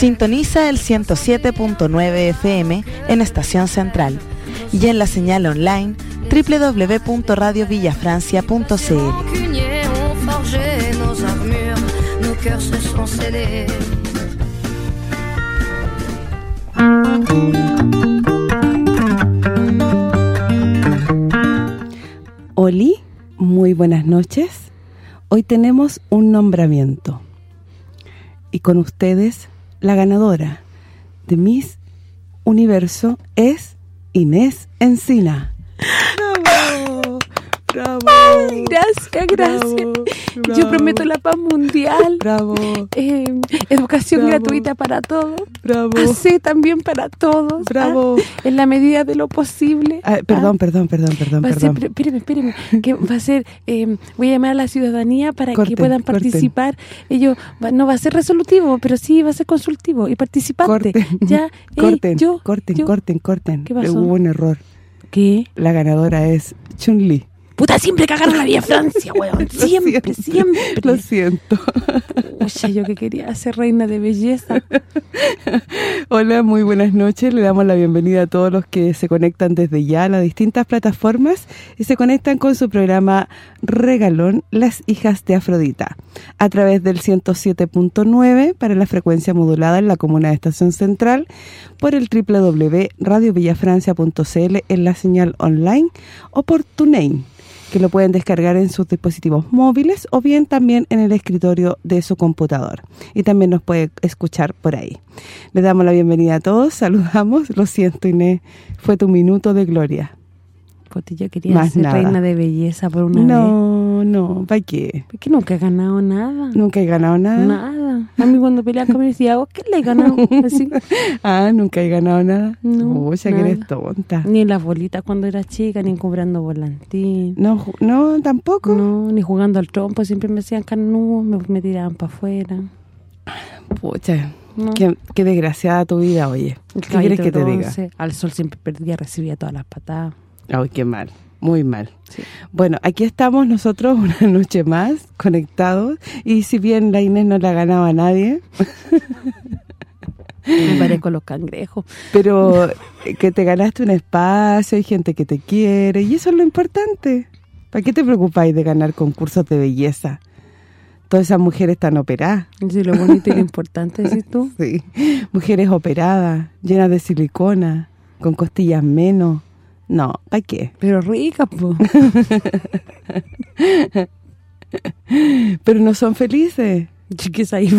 Sintoniza el 107.9 FM en Estación Central y en la señal online www.radiovillafrancia.cl. Oli, muy buenas noches. Hoy tenemos un nombramiento. Y con ustedes la ganadora de Miss Universo es Inés Encina. Bravo. gracias, gracias. Yo prometo la paz mundial. Bravo. Eh, educación gratuita para todos. Bravo. Así también para todos. Bravo. ¿ah? En la medida de lo posible. Ah, perdón, perdón, perdón, perdón, va perdón. Ser, espéreme, espéreme. Que va a ser, eh, voy a llamar a la ciudadanía para que puedan participar. Ellos, no va a ser resolutivo, pero sí va a ser consultivo y participante. Corten. Ya, corten, yo, corten, corten, corten. ¿Qué pasó? Hubo un error. ¿Qué? La ganadora es Chun-Li. Puta, siempre cagaron la Vía Francia, weón. Siempre, siempre. Lo siento. Oye, yo que quería ser reina de belleza. Hola, muy buenas noches. Le damos la bienvenida a todos los que se conectan desde ya a las distintas plataformas y se conectan con su programa Regalón, Las Hijas de Afrodita, a través del 107.9 para la frecuencia modulada en la comuna de Estación Central, por el www.radiovillafrancia.cl en la señal online o por TuneIn que lo pueden descargar en sus dispositivos móviles o bien también en el escritorio de su computador. Y también nos puede escuchar por ahí. Le damos la bienvenida a todos, saludamos. Lo siento, Inés, fue tu minuto de gloria. Porque yo quería ser reina de belleza por una no, vez. No, no, ¿para qué? Porque nunca he ganado nada. ¿Nunca he ganado nada? Nada. A mí cuando peleaba conmigo decía, ¿vos qué le he ganado? Así. ah, ¿nunca he ganado nada? No, Uy, que eres tonta. Ni en las bolitas cuando era chica, ni cobrando volantín. No, no, tampoco. No, ni jugando al trompo, siempre me hacían canudo, me, me tiraban para afuera. Pucha, qué, qué, desgraciada tu vida, oye. ¿Qué quieres que te diga? Al sol siempre perdía, recibía todas las patadas. Ay, qué mal, muy mal. Bueno, aquí estamos nosotros una noche más, conectados, y si bien la Inés no la ganaba a nadie... Me parezco los cangrejos. Pero eh, que te ganaste un espacio, hay gente que te quiere, y eso es lo importante. ¿Para qué te preocupáis de ganar concursos de belleza? Todas esas mujeres están operadas. Sí, lo bonito y lo importante, ¿sí tú? Sí, mujeres operadas, llenas de silicona, con costillas menos, no, ¿para qué? Pero rica, pues. Pero no son felices. Chiques ahí,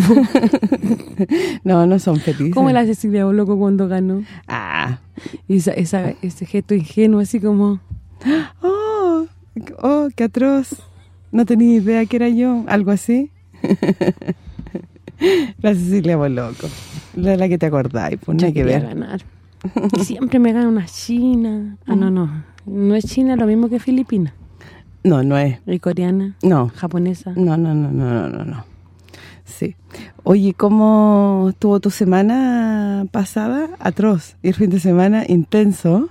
No, no son felices. ¿Cómo la Cecilia loco cuando ganó? Ah. Y esa, esa, ese gesto ingenuo, así como... ¡Oh! ¡Oh, qué atroz! No tenía idea que era yo, algo así. la Cecilia loco. La, la que te acordáis, pues no hay que ver. ganar. Siempre me gana una china. Ah, no, no. No es china lo mismo que filipina. No, no es. ¿Y coreana? No. ¿Japonesa? No, no, no, no, no, no. Sí. Oye, ¿cómo estuvo tu semana pasada? Atroz. Y el fin de semana intenso.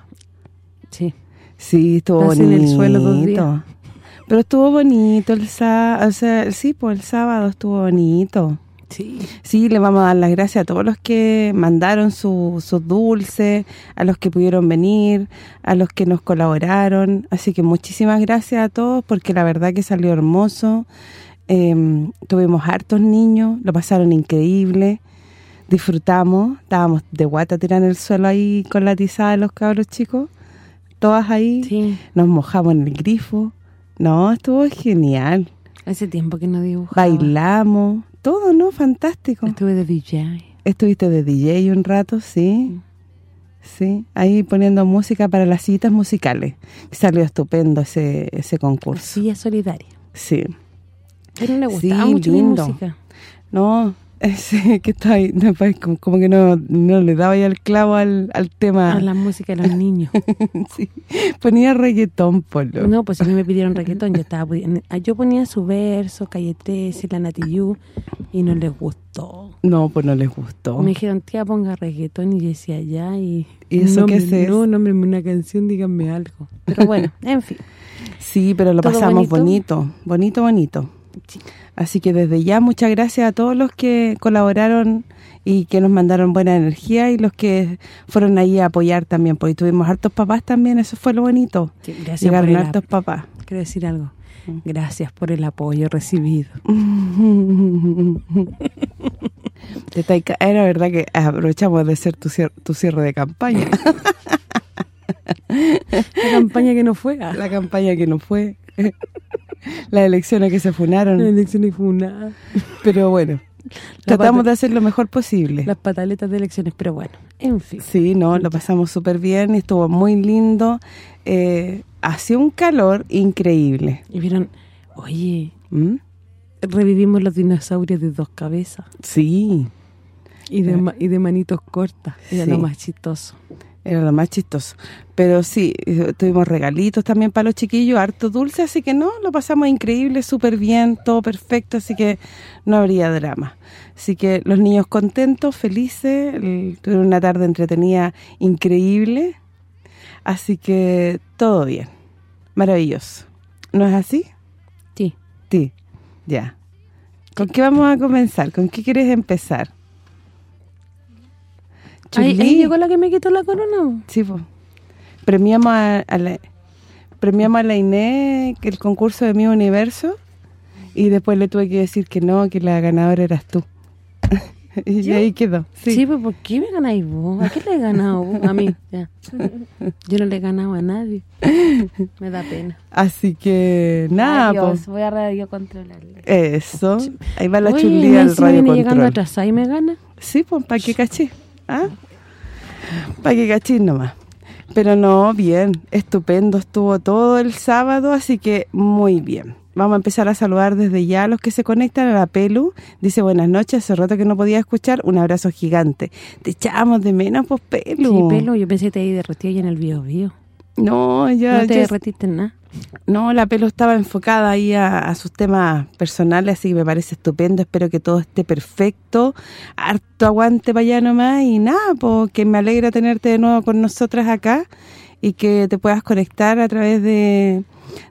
Sí. Sí, estuvo bonito. en el suelo dos días. Pero estuvo bonito el sábado, o sea, sí, pues el sábado estuvo bonito. Sí. Sí, le vamos a dar las gracias a todos los que mandaron sus dulces, a los que pudieron venir, a los que nos colaboraron. Así que muchísimas gracias a todos porque la verdad que salió hermoso. Em, tuvimos hartos niños, lo pasaron increíble. Disfrutamos, estábamos de guata tirando el suelo ahí con la tizada de los cabros chicos. Todas ahí, nos mojamos en el grifo. No, estuvo genial. Hace tiempo que no dibujamos. Bailamos, todo, ¿no? Fantástico. Estuve de DJ. Estuviste de DJ un rato, sí. Sí, ahí poniendo música para las citas musicales. Salió estupendo ese ese concurso. Sí, es solidaria. Sí. Pero le gustaba mucho mi música. No, Sí, que está ahí, pues, como, que no, no le daba ya el clavo al, al tema. A la música de los niños. sí, ponía reggaetón, Polo. No, pues a mí me pidieron reggaetón, yo estaba yo ponía su verso, Calle 13, La Natillú, y no les gustó. No, pues no les gustó. Me dijeron, tía, ponga reggaetón, y yo decía, ya, y... ¿Y eso qué es? No, nómbreme una canción, díganme algo. Pero bueno, en fin. Sí, pero lo pasamos bonito, bonito, bonito. Así que desde ya muchas gracias a todos los que colaboraron y que nos mandaron buena energía y los que fueron ahí a apoyar también, porque tuvimos hartos papás también, eso fue lo bonito. Sí, gracias Llegaron hartos papás. Quiero decir algo. Mm. Gracias por el apoyo recibido. Era verdad que aprovechamos de ser tu cierre, tu cierre de campaña. La campaña que no fue. La campaña que no fue. Las elecciones que se funaron. Las elecciones funadas. Pero bueno, tratamos de hacer lo mejor posible. Las pataletas de elecciones, pero bueno, en fin. Sí, no, lo pasamos súper bien estuvo muy lindo. Eh, hacía un calor increíble. Y vieron, oye, ¿Mm? revivimos los dinosaurios de dos cabezas. Sí. Y de, eh. y de manitos cortas, era lo más chistoso. Era lo más chistoso. Pero sí, tuvimos regalitos también para los chiquillos, harto dulce, así que no, lo pasamos increíble, súper bien, todo perfecto, así que no habría drama. Así que los niños contentos, felices, tuvieron una tarde entretenida increíble, así que todo bien, maravilloso. ¿No es así? Sí. Sí, ya. ¿Con qué vamos a comenzar? ¿Con qué quieres empezar? Ahí, llegó la que me quitó la corona. Sí, pues. Premiamos a, la premiamos a la Inés el concurso de Mi Universo y después le tuve que decir que no, que la ganadora eras tú. y ahí quedó. Sí. pues ¿por qué me ganáis vos? ¿A qué le he ganado vos? A mí, ya. Yo no le he ganado a nadie. Me da pena. Así que, nada, pues. voy a radio controlarle. Eso. Ahí va la chulía del radio control. llegando atrás, ahí me gana. Sí, pues, ¿para qué caché? ¿Ah? Para que cachín nomás. Pero no, bien, estupendo, estuvo todo el sábado, así que muy bien. Vamos a empezar a saludar desde ya a los que se conectan a la Pelu. Dice, buenas noches, hace rato que no podía escuchar, un abrazo gigante. Te echamos de menos, pues, Pelu. Sí, Pelu, yo pensé que te había derretido ya en el bio, bio. No, ya... No te derretiste en nada. No, la pelo estaba enfocada ahí a, sus temas personales, así que me parece estupendo. Espero que todo esté perfecto. Harto aguante para allá nomás y nada, porque me alegra tenerte de nuevo con nosotras acá y que te puedas conectar a través de,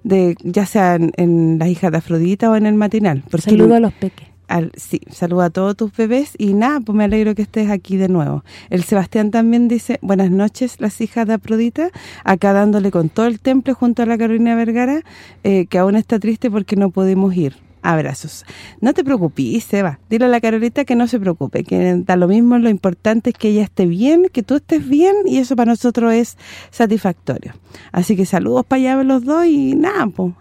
de ya sea en, Las Hijas de Afrodita o en el matinal. Saludo a los peques sí, saluda a todos tus bebés y nada, pues me alegro que estés aquí de nuevo. El Sebastián también dice, buenas noches, las hijas de Aprodita, acá dándole con todo el temple junto a la Carolina Vergara, eh, que aún está triste porque no pudimos ir. Abrazos. No te preocupes, Seba. Dile a la Carolita que no se preocupe, que da lo mismo, lo importante es que ella esté bien, que tú estés bien y eso para nosotros es satisfactorio. Así que saludos para allá los dos y nada, pues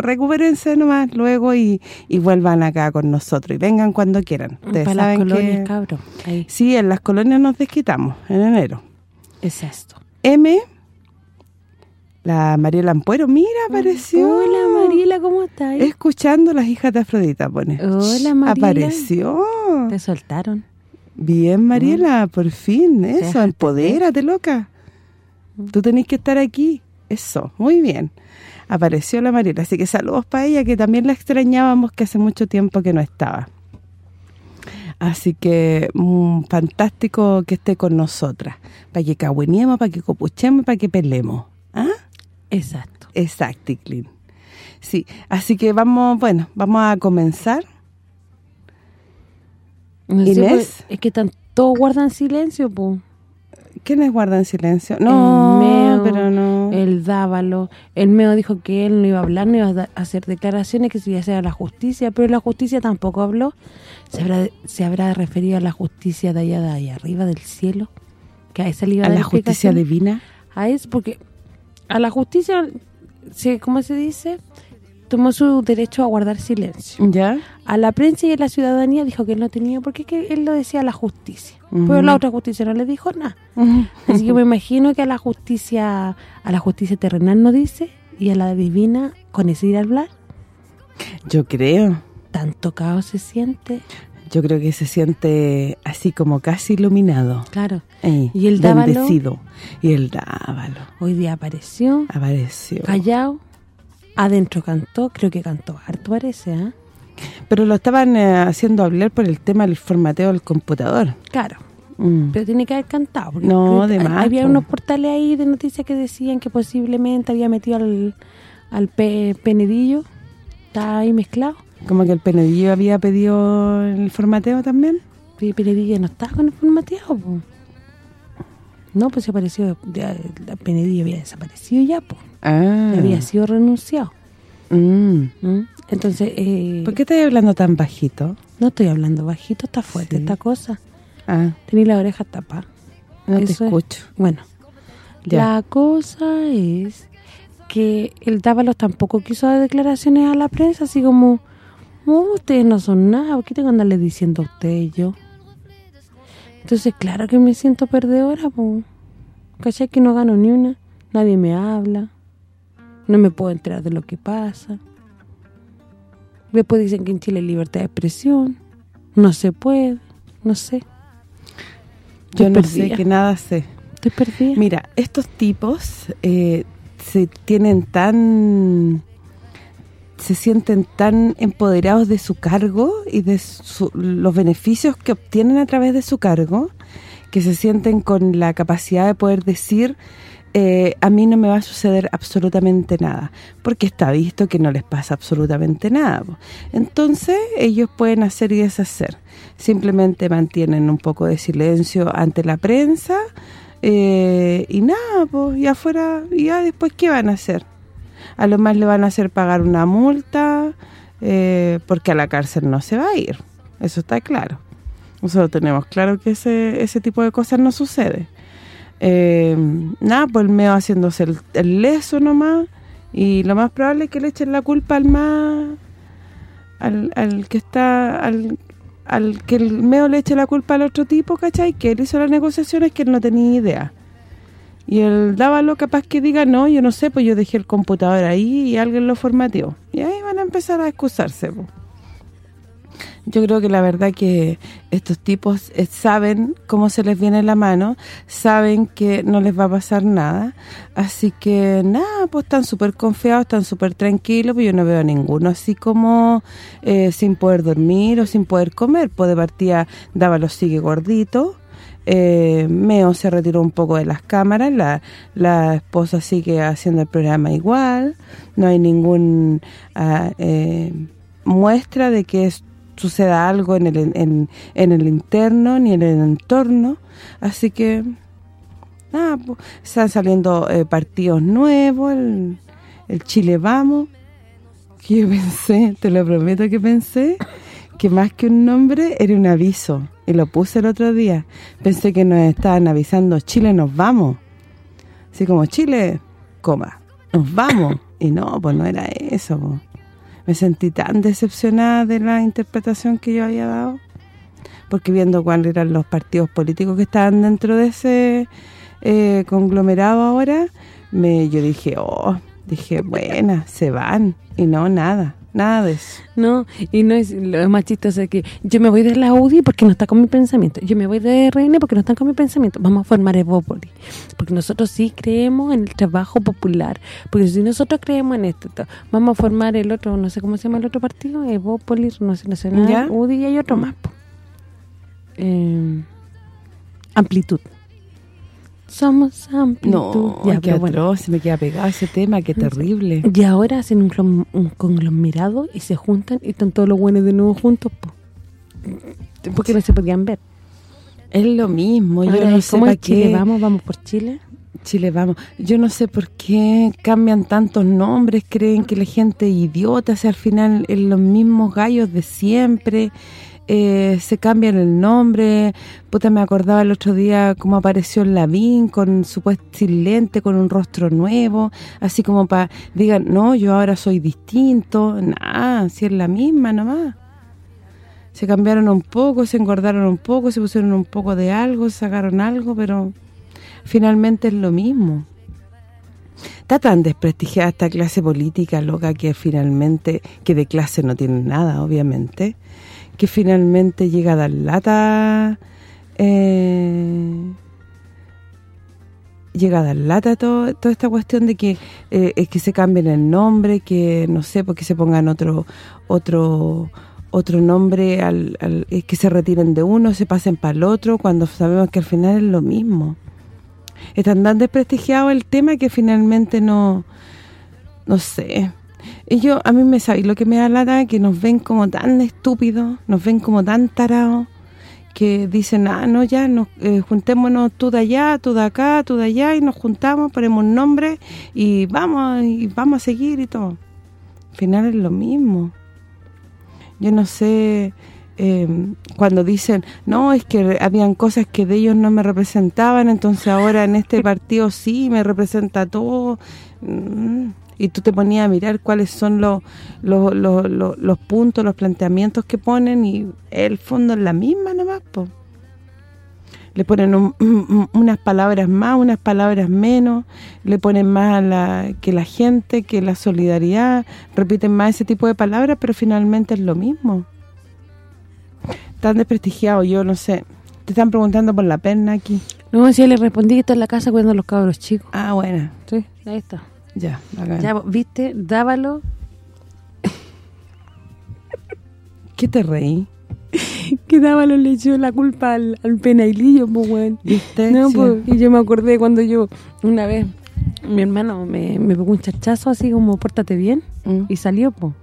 recupérense nomás luego y, vuelvan acá con nosotros y vengan cuando quieran. Para las colonias, cabrón. Sí, en las colonias nos desquitamos en enero. Es esto. M, la Mariela Ampuero, mira, apareció. Hola Mariela, ¿cómo estás? Escuchando las hijas de Afrodita, pone. Hola Mariela. Apareció. Te soltaron. Bien, Mariela, por fin, eso, empodérate, loca. Tú tenés que estar aquí. Eso, muy bien apareció la Mariela. Así que saludos para ella, que también la extrañábamos, que hace mucho tiempo que no estaba. Así que mm, fantástico que esté con nosotras, para que cagüeniemos, para que copuchemos, para que pelemos. ¿Ah? Exacto. Exacto, Sí, así que vamos, bueno, vamos a comenzar. Inés. Pues, es que tanto todos guardan silencio, pues. ¿Quiénes guardan silencio? No, pero no. El Dávalo. El Meo dijo que él no iba a hablar, no iba a hacer declaraciones, que se iba a hacer a la justicia, pero la justicia tampoco habló. ¿Se habrá, se habrá referido a la justicia de allá de allá arriba del cielo? que A esa ¿A la justicia divina? A eso, porque a la justicia, ¿cómo se dice? Tomó su derecho a guardar silencio. ¿Ya? A la prensa y a la ciudadanía dijo que él no tenía, porque que él lo decía a la justicia. Pero la otra justicia no le dijo nada. Así que me imagino que a la justicia a la justicia terrenal no dice y a la divina con ese ir a hablar. Yo creo. Tanto caos se siente. yo creo que se siente así como casi iluminado. Claro. Y el Dávalo. bendecido. Y el dávalo Hoy día apareció, apareció. callado, adentro cantó, creo que cantó harto parece, ¿ah? Pero lo estaban eh, haciendo hablar por el tema del formateo del computador. Claro, Mm. pero tiene que haber cantado. Porque No, de más, Había unos portales ahí de noticias que decían que posiblemente había metido al, al pe- penedillo, está ahí mezclado. Como que el Penedillo había pedido el formateo también. Pero Penedillo no estaba con el formateado, po. No, pues se apareció, ya, el Penedillo había desaparecido ya, pues. Ah. Había sido renunciado. Mm. ¿Mm? Entonces, eh, ¿Por qué estás hablando tan bajito? no estoy hablando bajito, está fuerte Sí. esta cosa. Ah, Tenía la oreja tapada. no te es. escucho. Bueno, Ya. la cosa es que el Dávalos tampoco quiso dar declaraciones a la prensa, así como, "Oh, ustedes no son nada, ¿por qué tengo que andarle diciendo a ustedes yo? Entonces, claro que me siento perdedora, po. ¿Cachai? Que no gano ni una, nadie me habla, no me puedo enterar de lo que pasa. Después dicen que en Chile hay libertad de expresión, no se puede, no sé. Yo no sé, que nada sé. Estoy perdida. Mira, estos tipos eh, se tienen tan... se sienten tan empoderados de su cargo y de su- los beneficios que obtienen a través de su cargo, que se sienten con la capacidad de poder decir eh, a mí no me va a suceder absolutamente nada, porque está visto que no les pasa absolutamente nada. Entonces, ellos pueden hacer y deshacer. Simplemente mantienen un poco de silencio ante la prensa eh, y nada, pues, y afuera, y ya después, ¿qué van a hacer? A lo más le van a hacer pagar una multa, eh, porque a la cárcel no se va a ir. Eso está claro. Nosotros tenemos claro que ese, ese tipo de cosas no sucede. Eh, nada, pues el meo haciéndose el, el leso nomás, y lo más probable es que le echen la culpa al más... al, al que está... al al que el meo le eche la culpa al otro tipo, ¿cachai? Que él hizo las negociaciones que él no tenía idea. Y el Dávalo capaz que diga, no, yo no sé, pues yo dejé el computador ahí y alguien lo formateó. Y ahí van a empezar a excusarse, po. Yo creo que la verdad que estos tipos eh, saben cómo se les viene la mano, saben que no les va a pasar nada, así que nada, pues están súper confiados, están súper tranquilos, pues yo no veo a ninguno así como eh, sin poder dormir o sin poder comer, pues de partida Dávalo sigue gordito, eh, Meo se retiró un poco de las cámaras, la, la esposa sigue haciendo el programa igual, no hay ningún ah, eh, muestra de que es- suceda algo en el en, en el interno ni en el entorno, así que nada, están saliendo eh, partidos nuevos, el, el Chile Vamos, que yo pensé, te lo prometo que pensé, que más que un nombre era un aviso, y lo puse el otro día. Pensé que nos estaban avisando, Chile nos vamos. Así como, Chile, coma, nos vamos. Y no, pues no era eso. Me sentí tan decepcionada de la interpretación que yo había dado. Porque viendo cuáles eran los partidos políticos que estaban dentro de ese eh, conglomerado ahora, me yo dije, oh, dije, buena, se van. Y no, nada, nada de eso. No, y no es lo más chistoso que yo me voy de la UDI porque no está con mi pensamiento. Yo me voy de RN porque no están con mi pensamiento. Vamos a formar Evópoli. Porque nosotros sí creemos en el trabajo popular. Porque si nosotros creemos en esto, to- vamos a formar el otro, no sé cómo se llama el otro partido, Evópoli, no sé, Nacional, ¿Ya? UDI y hay otro más. Eh, amplitud. Somos amplitud. No, Ya, qué bueno. atroz, se me queda pegado ese tema, qué terrible. Y ahora hacen un, un conglomerado y se juntan y están todos los buenos de nuevo juntos, po. porque no se podían ver. Es lo mismo, yo no sé para es Chile, qué. vamos, vamos por Chile. Chile, vamos. Yo no sé por qué cambian tantos nombres, creen que la gente es idiota, si al final es los mismos gallos de siempre, eh, se cambian el nombre. Puta, me acordaba el otro día cómo apareció Lavín con su puesto sin lente, con un rostro nuevo, así como para, digan, no, yo ahora soy distinto. Nada, si es la misma nomás. Se cambiaron un poco, se engordaron un poco, se pusieron un poco de algo, sacaron algo, pero finalmente es lo mismo. Está tan desprestigiada esta clase política loca que finalmente, que de clase no tiene nada, obviamente, que finalmente llega a dar lata eh, llega a dar lata todo, toda esta cuestión de que eh, es que se cambien el nombre, que no sé, porque se pongan otro otro otro nombre, al, al que se retiren de uno, se pasen para el otro, cuando sabemos que al final es lo mismo. Están tan desprestigiado el tema que finalmente no no sé. Y yo, a mí me sabéis lo que me da lata, que nos ven como tan estúpidos, nos ven como tan tarados, que dicen, ah, no, ya, nos, eh, juntémonos tú de allá, tú de acá, tú de allá, y nos juntamos, ponemos nombre, y vamos, y vamos a seguir y todo. Al final es lo mismo. Yo no sé, eh, cuando dicen, no, es que habían cosas que de ellos no me representaban, entonces ahora en este partido sí me representa todo. Mm, y tú te ponías a mirar cuáles son los, los, los, los, puntos, los planteamientos que ponen y el fondo es la misma nomás, pues le ponen unas palabras más, unas palabras menos, le ponen más la, que la gente, que la solidaridad, repiten más ese tipo de palabras, pero finalmente es lo mismo. Tan desprestigiado, yo no sé. Te están preguntando por la pena aquí. No, si le respondí que está en la casa cuidando a los cabros chicos. Ah, bueno. Sí, ahí está. Ya, Ya, ¿viste? Dábalo. ¿Qué te reí? que Dávalo le echó la culpa al, al penailillo, pues, weón. ¿Viste? No, Sí. pues, y yo me acordé cuando yo, una vez, mi hermano me, me pegó un chachazo así como, pórtate bien, Mm. y salió, pues.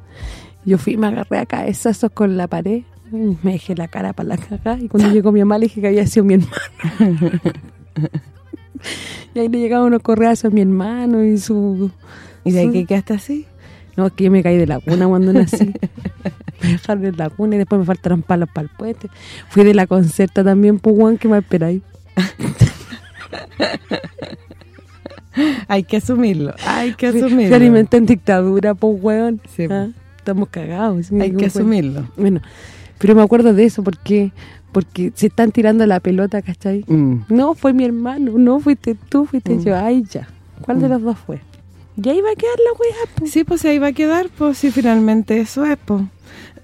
Yo fui me agarré a cabezazos con la pared, me dejé la cara para la cagada, y cuando llegó mi mamá le dije que había sido mi hermano. y ahí le llegaban unos correazos a mi hermano y su... ¿Y de ahí que quedaste así? No, es que yo me caí de la cuna cuando nací. me dejaron en la cuna y después me faltaron palos para el puente. Fui de la concerta también, pues, weón, ¿qué me esperáis? Hay que asumirlo, hay que asumirlo. Se alimenta en dictadura, pues, weón. Sí, Ah, Estamos cagados. Hay ¿cómo que asumirlo. Bueno, pero me acuerdo de eso porque porque se están tirando la pelota, ¿cachai? Mm. No, fue mi hermano, no, fuiste tú, fuiste Mm. yo. Ay, ya. ¿Cuál de Mm. los dos fue? Ya iba a quedar la pues. Sí, pues ahí va a quedar, pues sí, finalmente eso es, pues.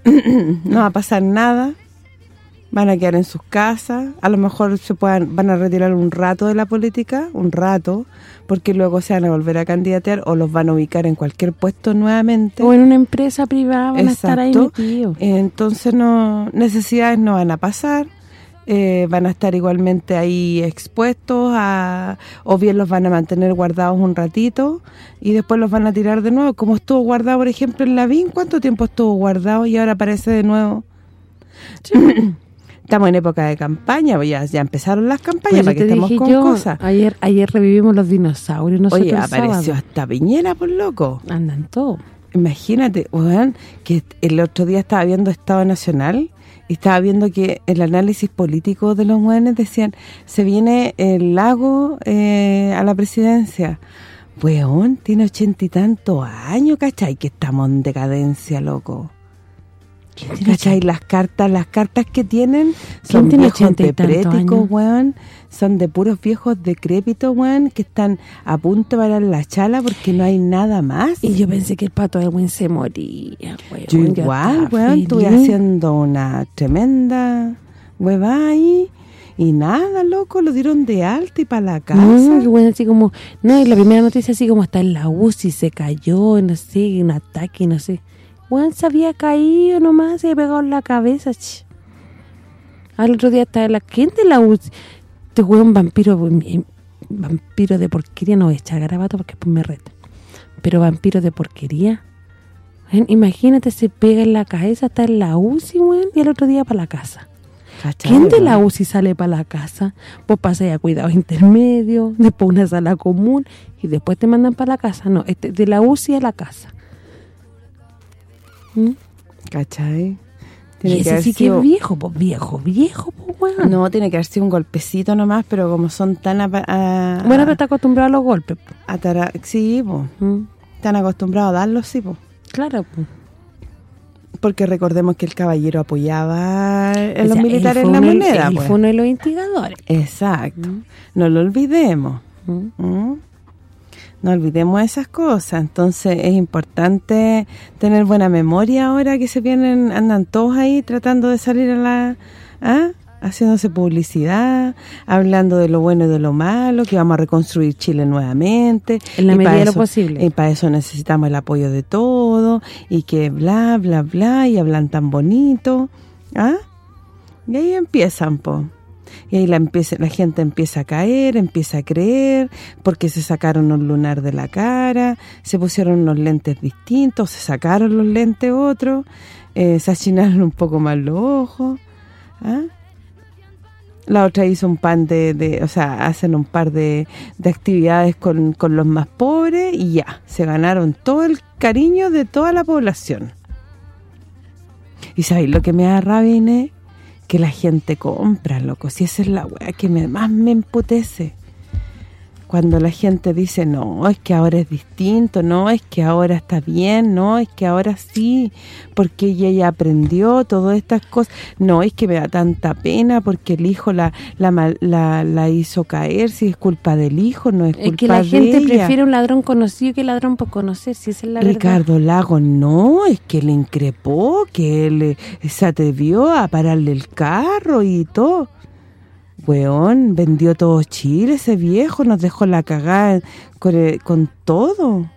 no va a pasar nada. Van a quedar en sus casas. A lo mejor se puedan van a retirar un rato de la política, un rato, porque luego se van a volver a candidatear o los van a ubicar en cualquier puesto nuevamente. O en una empresa privada van a estar ahí metidos. Entonces no necesidades no van a pasar, eh, van a estar igualmente ahí expuestos a o bien los van a mantener guardados un ratito y después los van a tirar de nuevo, como estuvo guardado por ejemplo en Lavín, ¿cuánto tiempo estuvo guardado y ahora aparece de nuevo? Estamos en época de campaña, ya, ya empezaron las campañas Pues para que te estemos con yo, cosas. Ayer ayer revivimos los dinosaurios nosotros Oye, apareció sábado. hasta Piñera, por loco. Andan todos. Imagínate, weón, que el otro día estaba viendo Estado Nacional y estaba viendo que el análisis político de los weones decían, se viene el lago eh, a la presidencia. Weón, tiene ochenta y tantos años, ¿cachai? Que estamos en decadencia, loco. ¿Cachai? Las cartas, las cartas que tienen son viejos depréticos, weón. Son de puros viejos decrépitos, weón, que están a punto de parar la chala porque no hay nada más. Y yo pensé que el pato de Win se moría, weón. Yo igual, weón, estuve haciendo una tremenda hueva ahí y nada, loco, lo dieron de alta y para la casa. No, weón así como... No, y la primera noticia así como está en la UCI, se cayó, no sé, un ataque, no sé. Weón se había caído nomás, se había pegado en la cabeza. ch. Al otro día estaba la gente en la UCI. Este weón vampiro, eh, vampiro de porquería, no voy a echar garabato porque después me reta. Pero vampiro de porquería. Weón, imagínate, se pega en la cabeza, está en la UCI, weón, y al otro día para la casa. ¿Cachai, ¿Quién de la? UCI sale para la casa? Pues pasa a cuidados intermedios, después una sala común y después te mandan para la casa. No, este, de la UCI a la casa. ¿Mm? ¿Cachai? Y Tiene que ese haber sí que sido- es viejo, pues viejo, viejo, pues weón. No, tiene que haber sido un golpecito nomás, pero como son tan... a- Bueno, pero está acostumbrado a los golpes. pues. atara- Sí, po, ¿Mm? están acostumbrados a darlos, sí, po. Claro, pues. Porque recordemos que el caballero apoyaba O los sea, militares en la moneda, él pues. fue uno de los instigadores. Exacto. ¿Mm? No lo olvidemos. ¿Mm? ¿Mm? No olvidemos esas cosas. Entonces es importante tener buena memoria ahora que se vienen, andan todos ahí tratando de salir a la... ¿ah? haciéndose publicidad, hablando de lo bueno y de lo malo, que vamos a reconstruir Chile nuevamente. En la medida de lo posible. Y para eso necesitamos el apoyo de todo, y que bla, bla, bla, y hablan tan bonito. ¿Ah? Y ahí empiezan, po. Y ahí la, empieza, la gente empieza a caer, empieza a creer, porque se sacaron un lunar de la cara, se pusieron unos lentes distintos, se sacaron los lentes otros, eh, se achinaron un poco más los ojos. ¿ah? La otra hizo un pan de, o sea, hacen un par de, actividades con, con, los más pobres y ya, se ganaron todo el cariño de toda la población. ¿Y sabéis lo que me da rabia, Que la gente compra, loco. Si esa es la weá que más me emputece cuando la gente dice, no, es que ahora es distinto, no, es que ahora está bien, no, es que ahora sí, porque ella ya aprendió todas estas cosas, no, es que me da tanta pena porque el hijo la la, la, hizo caer, si es culpa del hijo, no es culpa de Es que la gente prefiere un ladrón conocido que ladrón por conocer, si es la Ricardo Lago, no, es que le increpó, que él se atrevió a pararle el carro y todo. Weón, vendió todo Chile ese viejo, nos dejó la cagada con, todo.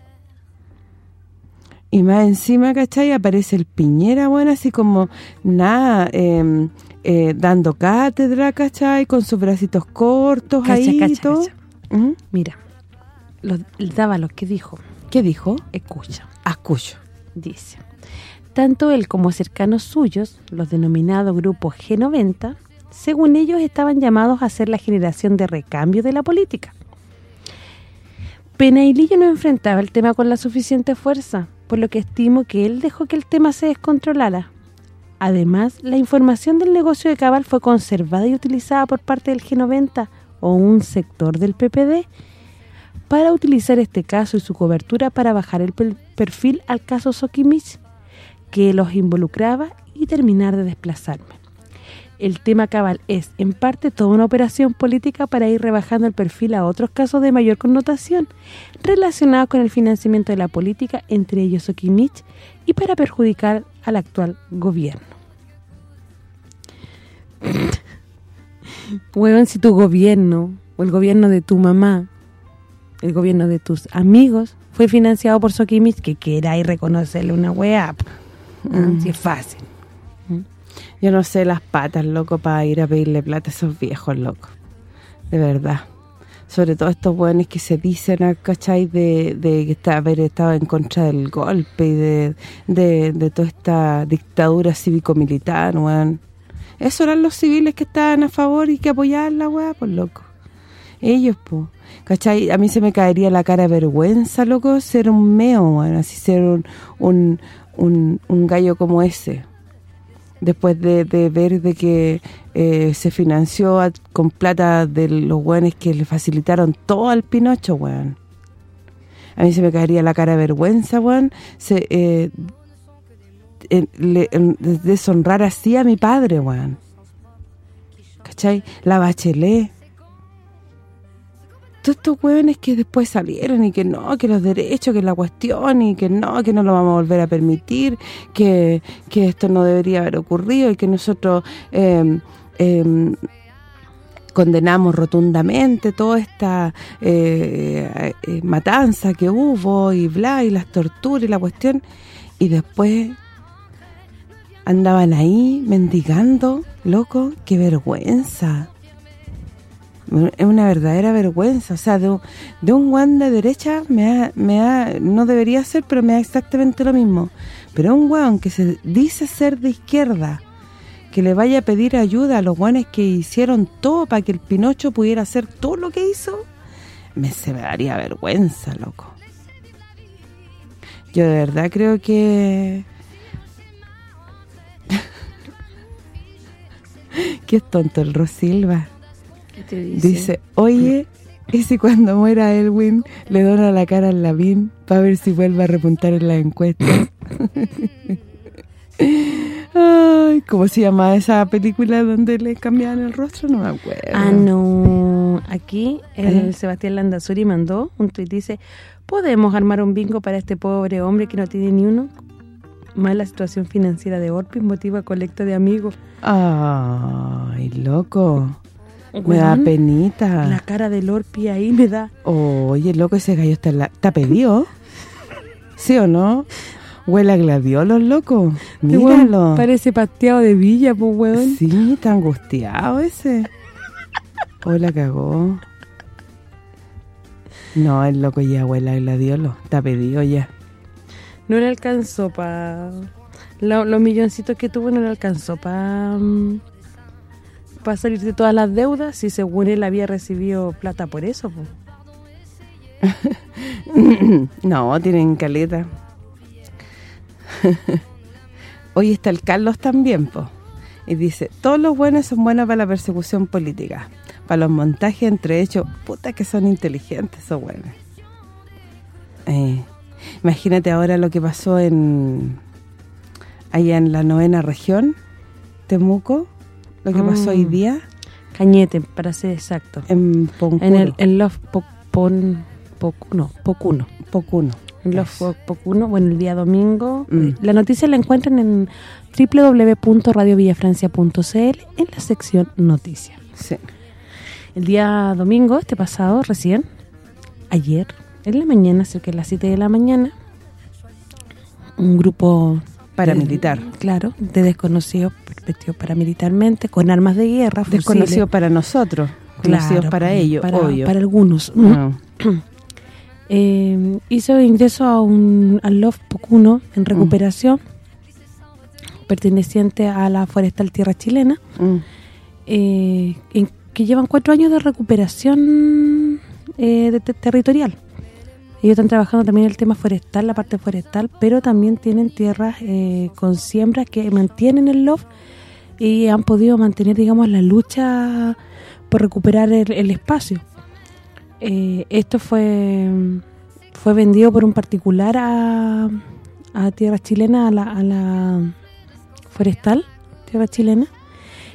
Y más encima, ¿cachai? Aparece el Piñera, bueno, así como, nada, em, eh, dando cátedra, ¿cachai? Con sus bracitos cortos ahí y todo. ¿Mm? Mira, los, Dávalos, ¿qué dijo? ¿Qué dijo? Escucha. Escucho. Dice, tanto él como cercanos suyos, los denominados grupos G90, según ellos estaban llamados a ser la generación de recambio de la política. Penailillo no enfrentaba el tema con la suficiente fuerza, por lo que estimo que él dejó que el tema se descontrolara. Además, la información del negocio de Cabal fue conservada y utilizada por parte del G90 o un sector del PPD para utilizar este caso y su cobertura para bajar el perfil al caso Sokimich, que los involucraba y terminar de desplazarme el tema cabal es, en parte, toda una operación política para ir rebajando el perfil a otros casos de mayor connotación, relacionados con el financiamiento de la política, entre ellos Okimich, y para perjudicar al actual gobierno. Huevón, si tu gobierno, o el gobierno de tu mamá, el gobierno de tus amigos, fue financiado por Sokimich, que y reconocerle una wea, mm. si es fácil. Yo no sé las patas, loco, para ir a pedirle plata a esos viejos, loco. De verdad. Sobre todo estos buenos que se dicen, ¿cachai? De, de haber estado en contra del golpe y de, de, toda esta dictadura cívico-militar, weón. Esos eran los civiles que estaban a favor y que apoyaban la weá, pues, loco. Ellos, pues. ¿Cachai? A mí se me caería la cara de vergüenza, loco, ser un meo, weón. Así ser un, un, un gallo como ese después de, ver de que eh, se financió con plata de los weones que le facilitaron todo al Pinocho, weón. A mí se me caería la cara de vergüenza, weón, se, eh, deshonrar así a mi padre. ¿Cachai? La bachelet todos estos hueones que después salieron y que no, que los derechos, que la cuestión y que no, que no lo vamos a volver a permitir, que, esto no debería haber ocurrido y que nosotros em, condenamos rotundamente toda esta eh, eh, matanza que hubo y bla, y las torturas y la cuestión, y después andaban ahí mendigando, loco, qué vergüenza es una verdadera vergüenza, o sea, de, un guan de derecha me me no debería ser, pero me da exactamente lo mismo. Pero un guan que se dice ser de izquierda, que le vaya a pedir ayuda a los guanes que hicieron todo para que el Pinocho pudiera hacer todo lo que hizo, me se me daría vergüenza, loco. Yo de verdad creo que... Qué tonto el Rosilva dice? oye, ¿y si cuando muera Elwin le dona la cara al Lavín para ver si vuelve a repuntar en la encuesta? Ay, ¿cómo se llama esa película donde le cambiaban el rostro? No me acuerdo. Ah, no. Aquí el ¿Eh? Sebastián Landazuri mandó un tuit, dice, ¿podemos armar un bingo para este pobre hombre que no tiene ni uno? Mala situación financiera de Orpis motiva colecta de amigos. Ay, loco. Me da penita. La cara del Orpi ahí me da... Oye, loco, ese gallo está, la... ¿Está pedido? ¿Sí o no? Huele a gladiolos, loco. Este Míralo. Parece pateado de villa, pues, weón. Sí, está angustiado ese. Hola, cagó. No, el loco ya huele a gladiolo. Está pedido ya. No le alcanzó para... los milloncitos que tuvo no le alcanzó para... para salir de todas las deudas, si según él había recibido plata por eso, no, tienen caleta. Hoy está el Carlos también, po. Y dice, todos los buenos son buenos para la persecución política. Para los montajes entre hechos, puta que son inteligentes esos buenos. Eh, imagínate ahora lo que pasó en allá en la novena región, Temuco, lo que pasó Mm. hoy día Cañete, para ser exacto. en Poncuro, En el en Love Po- Pon- Pocuno. Pocuno. En Love. Po- Pocuno, bueno, el día domingo. Mm. La noticia la encuentran en www.radiovillafrancia.cl en la sección noticias. Sí. El día domingo, este pasado, recién, ayer, en la mañana, cerca de las 7 de la mañana, un grupo... Paramilitar. de- claro, de desconocidos vestidos paramilitarmente, con armas de guerra, fusiles. Desconocido para nosotros, conocidos Claro, para ellos, para, obvio. Para algunos. Ah. Eh, hizo ingreso a un al Love Pocuno en recuperación, perteneciente a la Forestal Tierra Chilena, Mm. eh, en- que llevan cuatro años de recuperación eh, de te- territorial. Ellos están trabajando también el tema forestal, la parte forestal, pero también tienen tierras eh, con siembras que mantienen el LOF y han podido mantener, digamos, la lucha por recuperar el, espacio. Eh, esto fue fue vendido por un particular a, a tierras chilenas, a la, forestal, tierra chilena,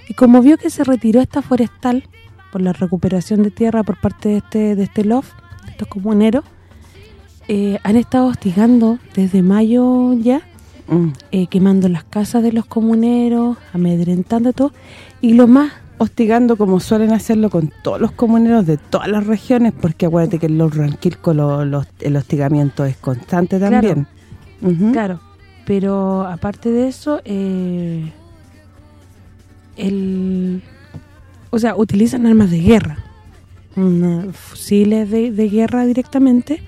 y como vio que se retiró esta forestal por la recuperación de tierra por parte de este de este LOF, estos comuneros, eh, han estado hostigando desde mayo ya, Mm. eh, quemando las casas de los comuneros, amedrentando todo, y lo más Hostigando como suelen hacerlo con todos los comuneros de todas las regiones, porque acuérdate que en los Ranquilco lo- el hostigamiento es constante Claro. también. Claro, pero aparte de eso, eh, el, o sea, utilizan armas de guerra, una- fusiles de, de guerra directamente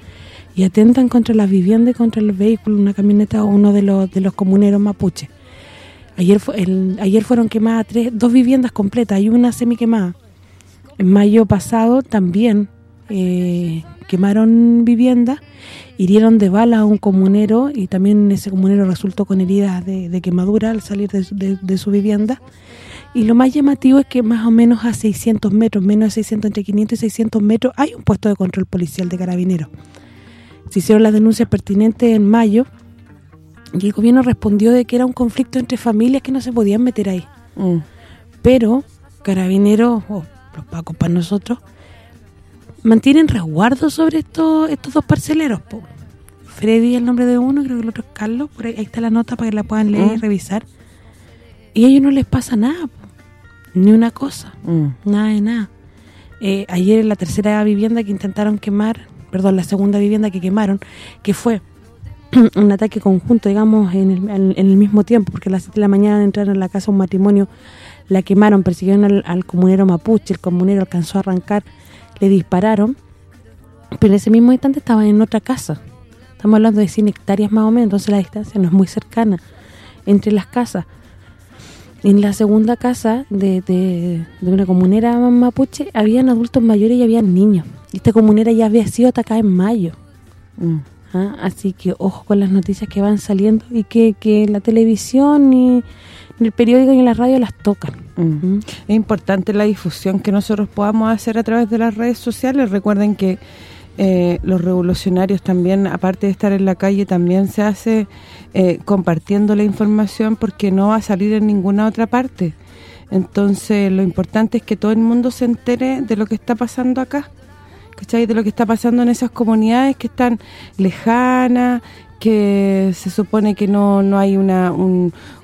y atentan contra las viviendas y contra los vehículos, una camioneta o uno de los de los comuneros mapuche. Ayer el, ayer fueron quemadas tres dos viviendas completas y una semi quemada. En mayo pasado también eh, quemaron viviendas, hirieron de bala a un comunero y también ese comunero resultó con heridas de, quemadura al salir de, su- de- de su vivienda. Y lo más llamativo es que más o menos a 600 metros, menos de 600, entre 500 y 600 metros, hay un puesto de control policial de carabineros. Se hicieron las denuncias pertinentes en mayo y el gobierno respondió de que era un conflicto entre familias que no se podían meter ahí Mm. pero Carabineros, o los pacos para nosotros, mantienen resguardo sobre estos estos dos parceleros. po. Freddy es el nombre de uno, creo que el otro es Carlos, por ahí, ahí está la nota para que la puedan leer y Mm. revisar. Y a ellos no les pasa nada, po. ni una cosa, Mm. nada de nada. Eh, ayer en la tercera vivienda que intentaron quemar, perdón, la segunda vivienda que quemaron, que fue un ataque conjunto, digamos, en el, en- el mismo tiempo, porque a las 7 de la mañana entraron a la casa un matrimonio, la quemaron, persiguieron al, al comunero mapuche, el comunero alcanzó a arrancar, le dispararon, pero en ese mismo instante estaban en otra casa. Estamos hablando de 100 hectáreas más o menos, entonces la distancia no es muy cercana entre las casas. En la segunda casa de, de, de una comunera mapuche habían adultos mayores y habían niños. Y esta comunera ya había sido atacada en mayo. Mm. ¿ah? Así que ojo con las noticias que van saliendo y que, que la televisión ni el periódico ni la radio las tocan. Mm. ¿Mm? Es importante la difusión que nosotros podamos hacer a través de las redes sociales. Recuerden que eh, los revolucionarios también, aparte de estar en la calle, también se hace eh, compartiendo la información porque no va a salir en ninguna otra parte. Entonces, lo importante es que todo el mundo se entere de lo que está pasando acá, ¿cachai? De lo que está pasando en esas comunidades que están lejanas, que se supone que no, no hay una,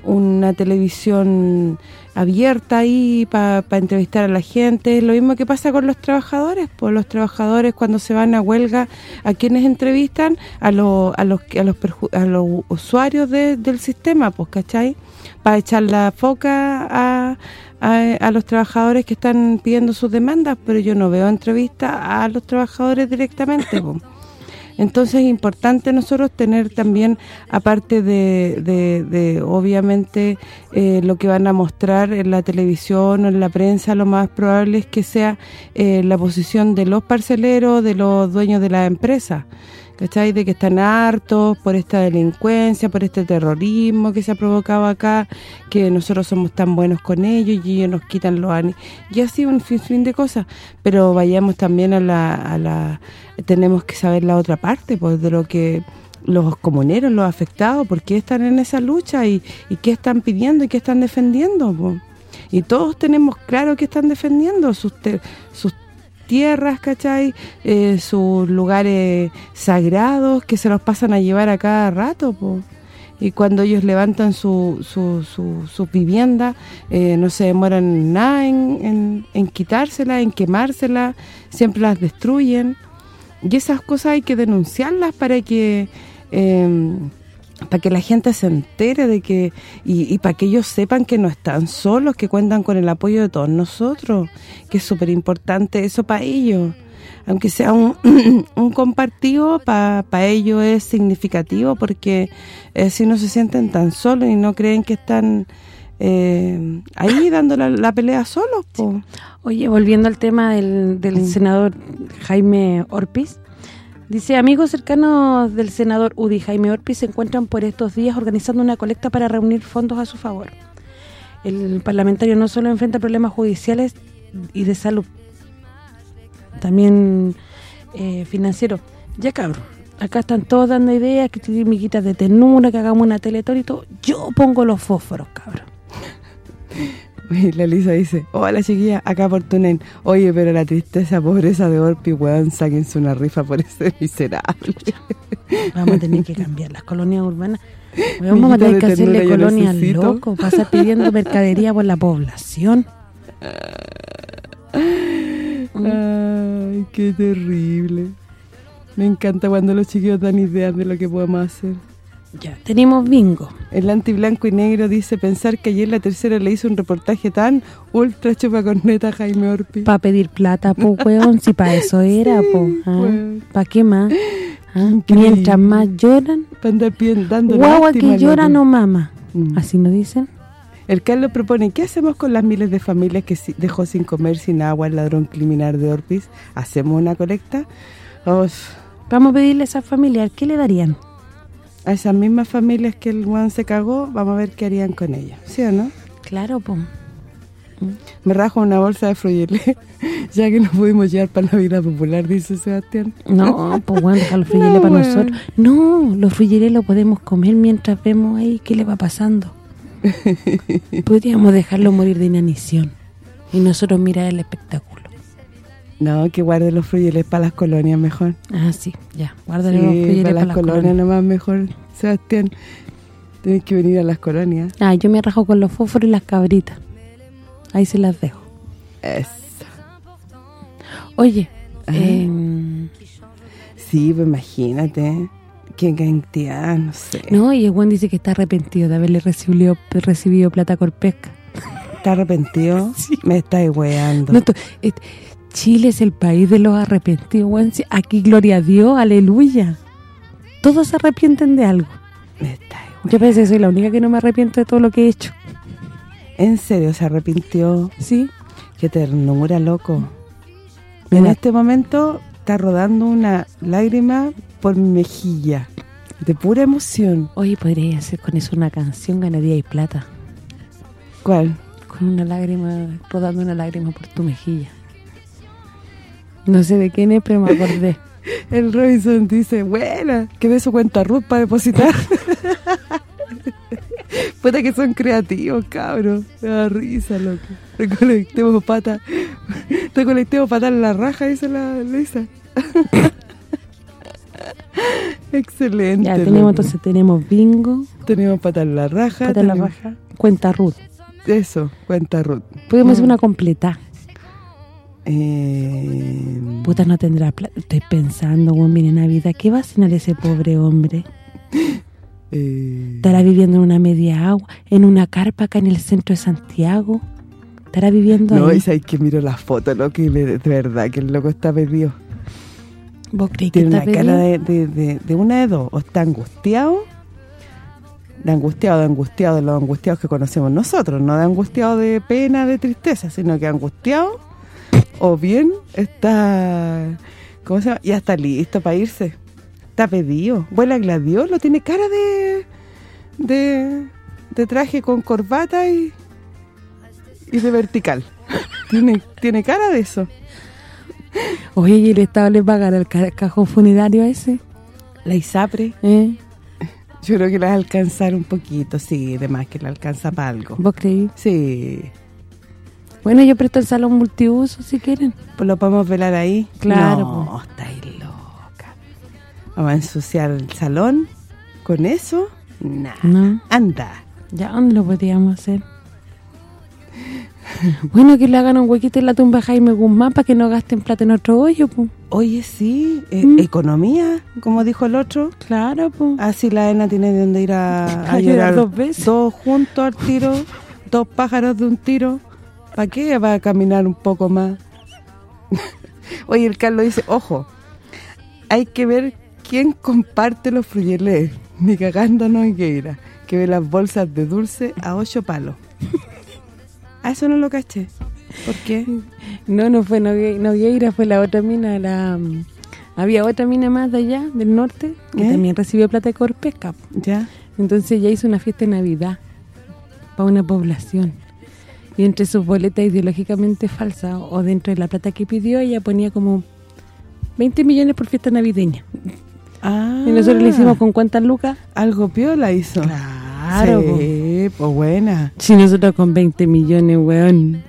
una televisión abierta ahí para entrevistar a la gente. Lo mismo que pasa con los trabajadores, pues los trabajadores cuando se van a huelga, ¿a quienes entrevistan? A, los a, los, a, los, a los usuarios del sistema, pues, ¿cachai? Para echar la foca a, a, los trabajadores que están pidiendo sus demandas, pero yo no veo entrevistas a los trabajadores directamente, pues. Entonces es importante nosotros tener también, aparte de, obviamente eh, lo que van a mostrar en la televisión o en la prensa, lo más probable es que sea eh, la posición de los parceleros, de los dueños de la empresa. ¿Cachai? De que están hartos por esta delincuencia, por este terrorismo que se ha provocado acá, que nosotros somos tan buenos con ellos y ellos nos quitan los años. Y así un fin, de cosas. Pero vayamos también a la, a la... Tenemos que saber la otra parte, pues de lo que los comuneros, los afectados, por qué están en esa lucha y, y qué están pidiendo y qué están defendiendo, pues. Y todos tenemos claro que están defendiendo sus, sus tierras, ¿cachai? Eh, sus lugares sagrados que se los pasan a llevar a cada rato, y cuando ellos levantan su, su, su, vivienda, eh, no se demoran nada en, en, quitársela, en quemársela, siempre las destruyen. Y esas cosas hay que denunciarlas para que... Eh, para que la gente se entere de que y, para que ellos sepan que no están solos, que cuentan con el apoyo de todos nosotros, que es súper importante eso para ellos. Aunque sea un, un compartido, para ellos es significativo porque eh, si no se sienten tan solos y no creen que están eh, ahí dando la, pelea solos. Oye, volviendo al tema del, del senador Jaime Orpiz, Dice, amigos cercanos del senador UDI, Jaime Orpi, se encuentran por estos días organizando una colecta para reunir fondos a su favor. El parlamentario no solo enfrenta problemas judiciales y de salud, también eh, financiero. Ya cabrón, acá están todos dando ideas, que tienen miguitas de ternura, que hagamos una teletón y todo. Yo pongo los fósforos, cabrón. la Lisa dice, hola chiquilla, acá por Tunen. Oye, pero la tristeza, pobreza de Orpi, weón, sáquense una rifa por ese miserable. Vamos a tener que cambiar las colonias urbanas. vamos a tener que hacerle colonias loco, pasar pidiendo mercadería por la población. Ay, qué terrible. Me encanta cuando los chiquillos dan ideas de lo que podemos hacer. Ya, tenemos bingo. El anti-blanco y negro dice pensar que ayer la tercera le hizo un reportaje tan ultra chupacorneta a Jaime Orpi. Para pedir plata, po, weón, si para eso era, po. ¿ah? ¿Para qué más? ¿Ah? Mientras más lloran... Para andar dando Guagua que llora no mama. Mm. ¿Así nos dicen? El Carlos propone, ¿qué hacemos con las miles de familias que dejó sin comer, sin agua el ladrón criminal de Orpis? ¿Hacemos una colecta? Vamos a pedirle a esas familias, ¿qué le darían? A esas mismas familias que el Juan se cagó, vamos a ver qué harían con ellas, ¿sí o no? Claro, pues. Me rajo una bolsa de fruyelé, ya que no pudimos llevar para la vida popular, dice Sebastián. No, pues bueno, dejar los fruyelé para nosotros. No, los fruyelé los podemos comer mientras vemos ahí qué le va pasando. Podríamos dejarlo morir de inanición y nosotros mirar el espectáculo. No, que guarde los fruyeles para las colonias mejor. Ah, sí, ya. Guarde los fruyeles para, las, colonias. nomás mejor. Sebastián, tienes que venir a las colonias. Ah, yo me rajo con los fósforos y las cabritas. Ahí se las dejo. Eso. Oye, eh, Sí, pues imagínate. Qué cantidad, no sé. No, y el Juan dice que está arrepentido de haberle recibido, recibido plata corpesca. ¿Está arrepentido? Sí. Me está weando. No, Chile es el país de los arrepentidos. Aquí, gloria a Dios, aleluya. Todos se arrepienten de algo. Yo pensé que soy la única que no me arrepiento de todo lo que he hecho. ¿En serio se arrepintió? Sí. Qué ternura, loco. En este momento está rodando una lágrima por mi mejilla. De pura emoción. Oye, podría hacer con eso una canción, ganaría y plata. ¿Cuál? Con una lágrima, rodando una lágrima por tu mejilla. No sé de quién es, pero me acordé. El Robinson dice, buena, que de su cuenta Ruth para depositar. Puta que son creativos, cabros. Me da risa, loco. Recolectemos pata. Recolectemos pata en la raja, dice la Luisa. Excelente. Ya, tenemos loco. entonces tenemos bingo, Tenemos pata en la raja. pata en la raja, cuenta Ruth. Eso, cuenta Ruth. Podemos hacer No. una completa. Eh, Puta, no tendrá plata. Estoy pensando, weón, viene Navidad. ¿Qué va a cenar ese pobre hombre? eh, ¿Estará viviendo en una media agua? ¿En una carpa acá en el centro de Santiago? ¿Estará viviendo no, ahí? y sabes que miro las fotos, y le- de verdad que el loco está perdido. ¿Vos que Tiene está una cara de, de, de una de dos. O está angustiado, de angustiado, de angustiado, de los angustiados que conocemos nosotros. No de angustiado de pena, de tristeza, sino que angustiado. O bien está... ¿Cómo se llama? Ya está listo para irse. Está pedido. Vuela gladiolo, tiene cara de... De, de traje con corbata y... Y de vertical. tiene, tiene cara de eso. Oye, ¿y el Estado le pagará el ca- cajón funerario a ese? La ISAPRE... ¿Eh? Yo creo que la va a alcanzar un poquito, sí, de más que la alcanza para algo. ¿Vos creí? Sí, Bueno, yo presto el salón multiuso si quieren. pues lo podemos velar ahí. Claro, No, estáis loca. Vamos a ensuciar el salón con eso. Nah, No. anda. ¿Ya dónde lo podríamos hacer? bueno, que le hagan un huequito en la tumba a Jaime Guzmán para que no gasten plata en otro hoyo, pues. Oye, sí, eh, Mm. economía, como dijo el otro. Claro, pues. Así la ENA tiene de donde ir a, a A llorar llorar dos veces. Dos juntos al tiro, dos pájaros de un tiro. ¿Para qué va a caminar un poco más? Oye, el Carlos dice, ojo, hay que ver quién comparte los fruyelés. Ni cagándonos y que ir que ve las bolsas de dulce a ocho palos. A eso no lo caché. ¿Por qué? No, no fue Nogue- Nogueira, fue la otra mina, la mm, había otra mina más de allá, del norte, que ¿Eh? también recibió plata de Corpesca. ¿Ya? Entonces ella hizo una fiesta de Navidad para una población. Y entre sus boletas ideológicamente falsas o dentro de la plata que pidió, ella ponía como 20 millones por fiesta navideña. Ah, Y nosotros le hicimos con cuántas lucas. Algo piola hizo. Claro. Sí, pues buena. Si nosotros con 20 millones, weón.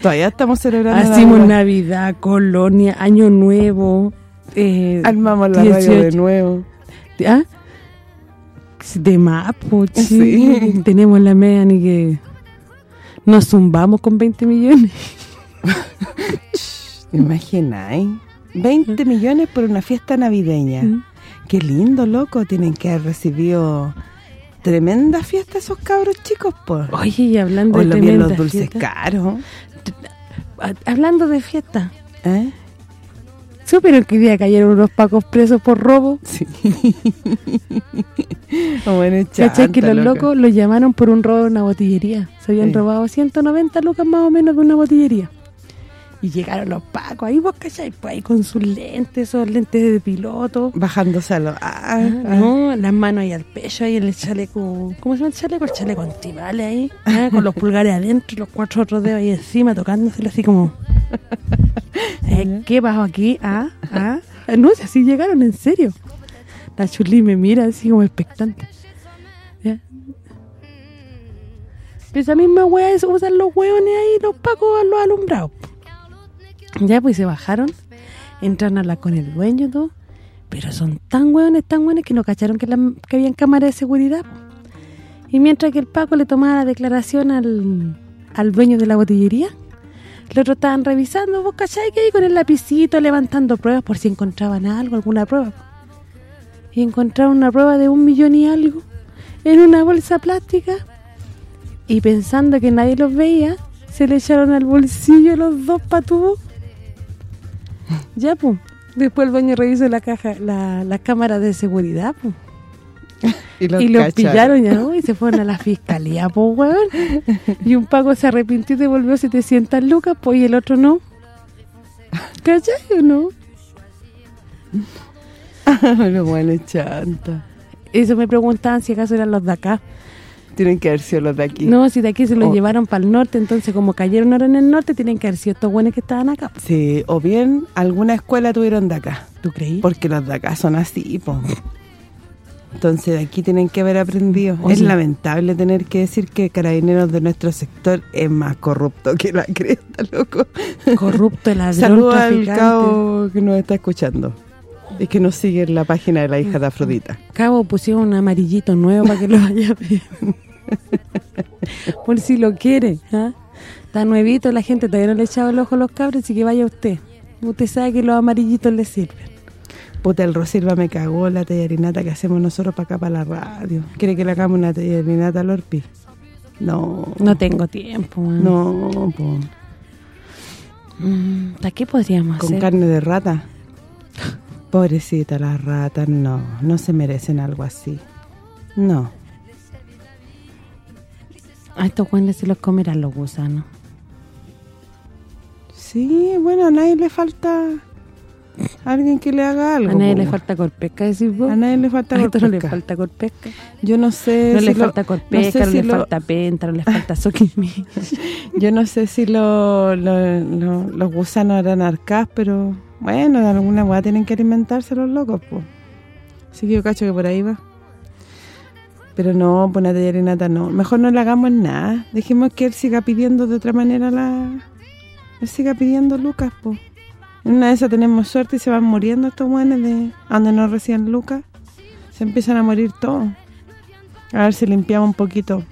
Todavía estamos celebrando Hacimos Navidad. Navidad, Colonia, Año Nuevo. Eh, Armamos la radio 18. de nuevo. ¿Ah? De más. Sí. Tenemos la media ni que nos zumbamos con 20 millones. ¿Me imagináis? 20 millones por una fiesta navideña. Mm. Qué lindo, loco. Tienen que haber recibido tremenda fiesta esos cabros chicos, por. Oye, y hablando O de lo bien los dulces fiestas, caros. Hablando de fiesta, ¿Eh? ¿Supieron que día cayeron unos pacos presos por robo? Sí. O bueno, ¿Cachai? Que chanta, los loca. locos los llamaron por un robo de una botillería. Se habían Sí. robado 190 lucas más o menos de una botillería. Y llegaron los pacos, ahí vos, ¿cachai? Pues ahí con sus lentes, esos lentes de piloto. Bajándose a los... ah, Ah, ah. no, las manos ahí al pecho, ahí en el chaleco, ¿cómo se llama el chaleco? El chaleco antibales ahí, ah, con los pulgares adentro los cuatro otros dedos ahí encima, tocándoselo así como... Eh, ¿Qué pasó aquí? Ah, ah, no, si así llegaron, en serio. La Chuli me mira así como expectante. ¿Ya? Pero esa misma wea es usan los hueones ahí, los pacos, a los alumbrados. Ya, pues se bajaron, entraron a hablar con el dueño pero son tan hueones, tan hueones que no cacharon que, la, que habían cámaras de seguridad. Y mientras que el Paco le tomaba la declaración al, al dueño de la botillería, los otros estaban revisando, vos cachai que ahí con el lapicito levantando pruebas por si encontraban algo, alguna prueba. Y encontraron una prueba de un millón y algo en una bolsa plástica y pensando que nadie los veía, se le echaron al bolsillo los dos patubos. Ya, pues. Después el dueño revisó la caja, la, las cámaras de seguridad, pues. Y los, Y los cacharon. pillaron ya, ¿no? y se fueron a la fiscalía, pues, weón. Y un pago se arrepintió y devolvió 700 lucas, pues, y el otro no. ¿Cachai o no? los buenos chanta. Eso me preguntaban si acaso eran los de acá. Tienen que haber sido los de aquí. No, si de aquí se los Oh. llevaron para el norte, entonces como cayeron ahora en el norte, tienen que haber sido estos buenos que estaban acá. Sí, o bien alguna escuela tuvieron de acá. ¿Tú creí? Porque los de acá son así, po. Entonces aquí tienen que haber aprendido. Oye. Es lamentable tener que decir que Carabineros de nuestro sector es más corrupto que la cresta, loco. Corrupto, ladrón, Saludos al cabo que nos está escuchando. Y que nos sigue en la página de la hija de Afrodita. Cabo pusieron un amarillito nuevo para que lo vaya a ver. Por si lo quiere, ¿ah? Está nuevito, la gente todavía no le ha echado el ojo a los cabros, así que vaya usted. Usted sabe que los amarillitos le sirven. Puta, el Rosilva me cagó la tallarinata que hacemos nosotros para acá, para la radio. ¿Quiere que le hagamos una tallarinata al Orpi? No. No tengo tiempo, weón. No, po. Mm, ¿Para qué podríamos con hacer? carne de rata. Pobrecita las ratas, no, no se merecen algo así. No. A estos guantes se los comerán los gusanos. Sí, bueno, a nadie le falta alguien que le haga algo. A nadie le falta corpesca, decís vos. A nadie le falta A estos no le corpesca. falta corpesca. Yo no sé No si le lo- falta no corpesca, sé no, si le lo- falta penta, no le falta soquimi. Yo no sé si lo- lo- lo- los gusanos harán arcas, pero bueno, de alguna hueá tienen que alimentarse los locos, pues. Así que yo cacho que por ahí va. Pero no, pues una no. Mejor no le hagamos nada. Dejemos que él siga pidiendo de otra manera la... Él siga pidiendo lucas, pues. Una de esas tenemos suerte y se van muriendo estos buenos de donde no reciben lucas. Se empiezan a morir todos. A ver si limpiamos un poquito.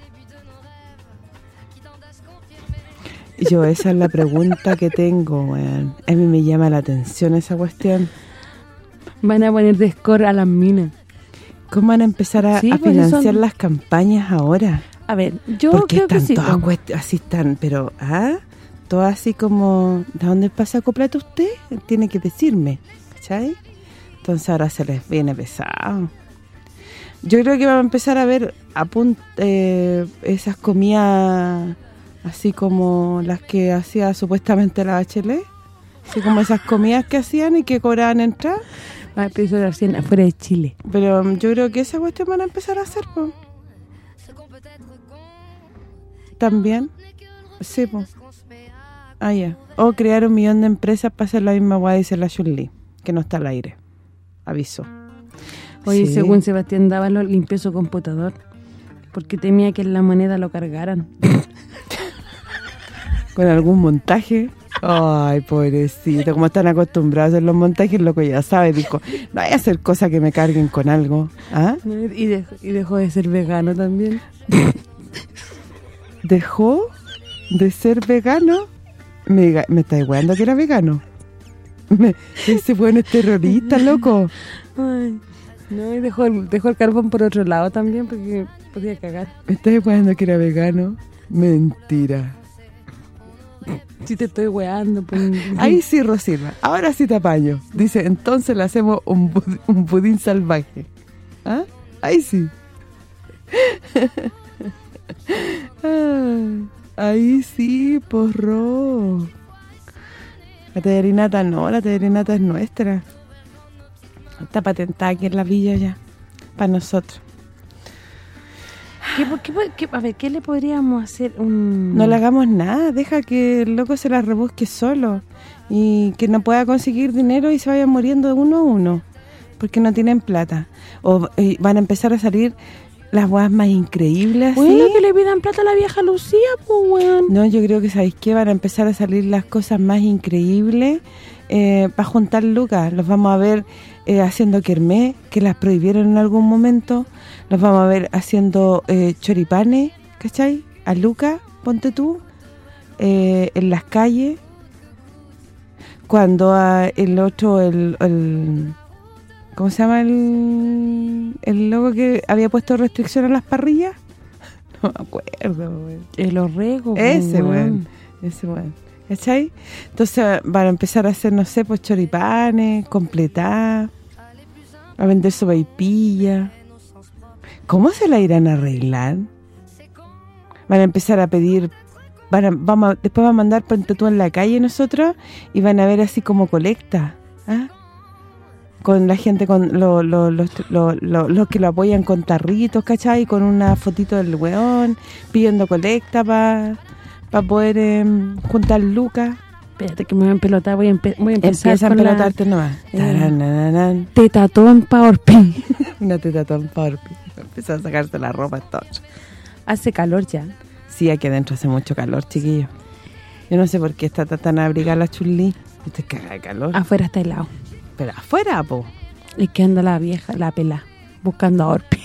Yo, esa es la pregunta que tengo, weón. A mí me llama la atención esa cuestión. Van a poner de score a las minas. ¿Cómo van a empezar a, Sí, a pues, financiar son- las campañas ahora? A ver, yo Porque creo que sí. todas cuest- así están, pero, ¿ah? Todo así como, ¿de dónde pasa plata usted? Tiene que decirme, ¿cachai? Entonces ahora se les viene pesado. Yo creo que vamos a empezar a ver a eh, esas comidas así como las que hacía supuestamente la Bachelet. Así como esas comidas que hacían y que cobraban entrada. Va a empezar recién afuera de Chile. Pero um, yo creo que esa cuestión van a empezar a hacer, po. También. Sí, po. Ah, ya. O crear un millón de empresas para hacer la misma guay, dice la Chun-Li, que no está al aire. Aviso. Oye, Sí. según Sebastián Dávalo, limpió su computador porque temía que en la moneda lo cargaran. Con algún montaje. Ay, pobrecito, como están acostumbrados a hacer los montajes, loco ya sabe, dijo, no hay a hacer cosas que me carguen con algo. ¿Ah? Y dejó, y dejó de ser vegano también. dejó de ser vegano. Me, me está igualando que era vegano. Me- ese bueno es terrorista, loco. Ay, no, y dejó el, dejó el carbón por otro lado también porque podía cagar. Me está igualando que era vegano. Mentira. Si te estoy weando, pues... Ahí sí, Rosilva. Ahora sí te apaño. Dice, entonces le hacemos un, budín salvaje. ¿Ah? Ahí sí. Ah, Ahí sí, porro. La tallarinata no, la tallarinata es nuestra. Está patentada aquí en la villa ya. Para nosotros. ¿Qué, qué, qué- a ver, ¿qué le podríamos hacer? Un... No le hagamos nada, deja que el loco se la rebusque solo y que no pueda conseguir dinero y se vaya muriendo uno a uno porque no tienen plata. O eh, van a empezar a salir las guas más increíbles así. Bueno, que le pidan plata a la vieja Lucía, pues, weón. No, yo creo que, ¿sabéis qué? Van a empezar a salir las cosas más increíbles para juntar lucas. Los vamos a ver eh, haciendo kermés, que las prohibieron en algún momento. Los vamos a ver haciendo eh, choripanes, ¿cachai? A lucas, ponte tú, eh, en las calles. Cuando ah, el otro, el, el- ¿Cómo se llama el, el loco que había puesto restricción a las parrillas? No me acuerdo, güey. El orrego, pues, Ese, weón. Ese, weón. ¿Cachai? Entonces van a empezar a hacer, no sé, pues choripanes, completar, a vender sopaipilla. ¿Cómo se la irán a arreglar? Van a empezar a pedir, van a, vamos a- después van a mandar ponte tú en la calle nosotros y van a ver así como colecta, ¿ah? Con la gente, con lo- lo- los, lo- lo- los que lo apoyan con tarritos, ¿cachai? Con una fotito del weón, pidiendo colecta para poder em, juntar lucas. Espérate que me voy a empelotar, voy a, empe voy a empezar Empieza a con la empelotarte nomás. Eh. Tetatón PowerPoint. Una teta tan Barbie. Empieza a sacarse la ropa todo. Hace calor ya. Sí, aquí adentro hace mucho calor, chiquillo. Yo no sé por qué está tan abrigada la chulí. Te caga de calor. Afuera está helado. Pero afuera, po. Y que anda la vieja, la pela, buscando a Orpi.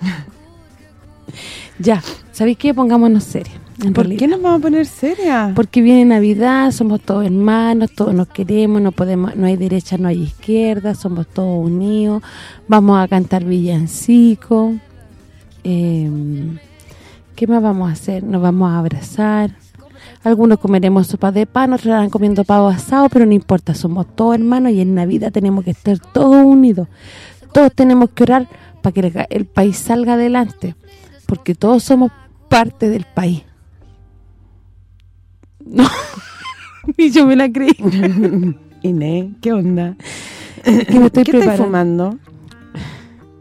ya, ¿sabéis qué? Pongámonos serios. ¿Por realidad. qué nos vamos a poner serias? Porque viene Navidad, somos todos hermanos, todos nos queremos, no podemos no hay derecha, no hay izquierda, somos todos unidos. Vamos a cantar villancico. Eh, ¿Qué más vamos a hacer? Nos vamos a abrazar. Algunos comeremos sopa de pan, otros estarán comiendo pavo asado, pero no importa, somos todos hermanos y en Navidad tenemos que estar todos unidos. Todos tenemos que orar para que el, el país salga adelante, porque todos somos parte del país. No, y yo me la creí. Inés, ¿qué onda? que me estoy ¿Qué estás preparando. fumando?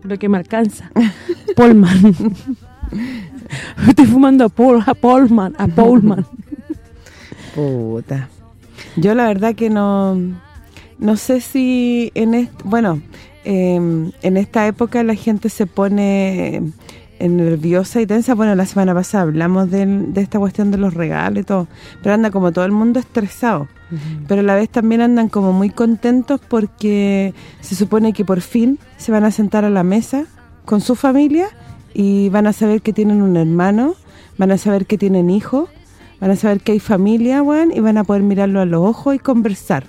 Lo que me alcanza. Polman. estoy fumando a, Paul, a Polman, a Polman. Puta. Yo la verdad que no no sé si en bueno, eh, en esta época la gente se pone eh, nerviosa y tensa. Bueno, la semana pasada hablamos de, de esta cuestión de los regalos y todo, pero anda como todo el mundo estresado. Pero a la vez también andan como muy contentos porque se supone que por fin se van a sentar a la mesa con su familia y van a saber que tienen un hermano, van a saber que tienen hijos, van a saber que hay familia, weón, y van a poder mirarlo a los ojos y conversar.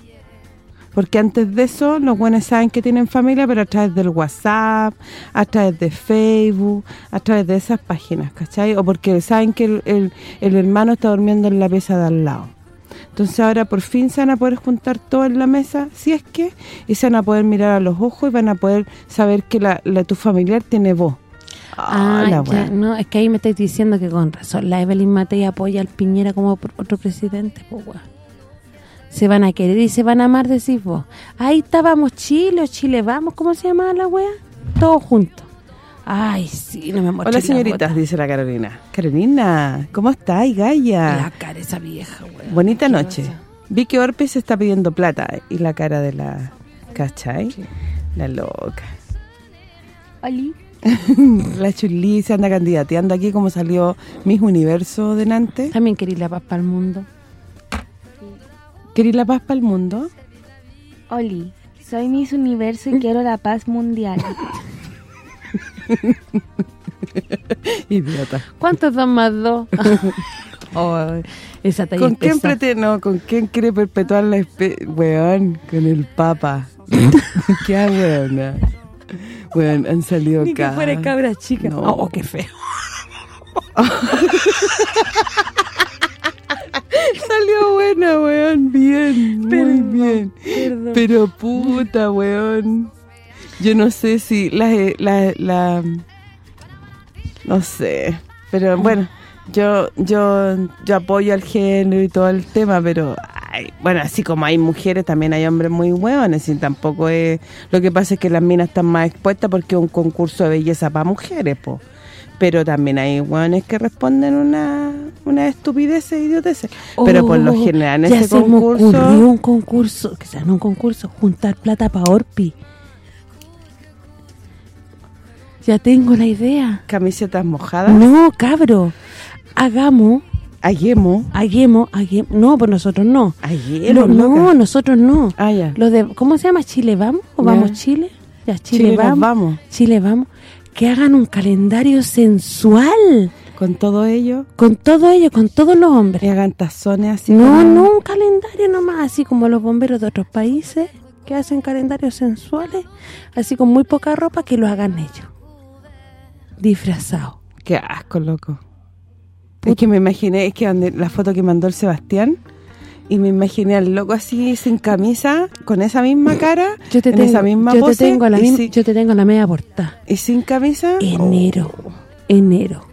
Porque antes de eso, los buenos saben que tienen familia, pero a través del WhatsApp, a través de Facebook, a través de esas páginas, ¿cachai? O porque saben que el, el- hermano está durmiendo en la pieza de al lado. Entonces ahora por fin se van a poder juntar todos en la mesa, si es que, y se van a poder mirar a los ojos y van a poder saber que la, la tu familiar tiene voz. Ah, la ya, wea. no, es que ahí me estáis diciendo que con razón la Evelyn Matei apoya al Piñera como otro presidente, pues weón. Se van a querer y se van a amar, decís vos. Ahí estábamos Chile o Chile Vamos, ¿cómo se llama la wea? Todos juntos. Ay, sí, no me muestres Hola la señoritas, dice la Carolina. Carolina, ¿cómo estás, Gaya? La cara esa vieja, weón. Bonita Qué noche. cosa. Vi que Orpes está pidiendo plata y la cara de la... ¿Cachai? La loca. Oli. La chulí se anda candidateando aquí como salió Miss Universo delante. También quería la paz para el mundo. ¿Querís la paz para el mundo? Oli, soy Miss Universo y quiero la paz mundial. Idiota. ¿Cuántos dos más dos? oh, esa talla ¿Con quién no, con quién quiere perpetuar la espe weón? Con el Papa. Qué weona. Weón, han salido Ni que acá. fuera cabra chica. No. Oh, qué feo. Salió buena, weón, bien, muy Perdón, bien. perdón. Pero puta, weón. Yo no sé si la, la, la no sé, pero bueno, yo yo yo apoyo al género y todo el tema, pero ay, bueno, así como hay mujeres, también hay hombres muy hueones y tampoco es lo que pasa es que las minas están más expuestas porque es un concurso de belleza para mujeres, po. Pero también hay hueones que responden una una estupidez e idioteces. Pero por lo Oh, general en ya ese concurso ocurrió un concurso, que sea, no un concurso, juntar plata para Orpi. Ya tengo la idea. camisetas mojadas, No, cabro. Hagamos, ayemo, hagamos, hagamos. No, pues nosotros no. ayemo, no, loca. nosotros no. Ah, ya. Lo de, ¿Cómo se llama? ¿Chile Vamos? ¿O Ya. Vamos Chile? Ya, Chile, vamos. vamos. Chile Vamos. Que hagan un calendario sensual. Con todo ello, Con todo ello, con todos los hombres. y hagan tazones así. No, como- no, un calendario nomás, así como los bomberos de otros países que hacen calendarios sensuales, así con muy poca ropa, que lo hagan ellos. Disfrazados. Qué asco, loco. Es que me imaginé, es que donde, la foto que mandó el Sebastián, y me imaginé al loco así, sin camisa, con esa misma cara, Yo te en tengo, esa misma yo te pose, tengo la y, misma- si- yo te tengo la media portada. y sin camisa. Enero, Oh, enero,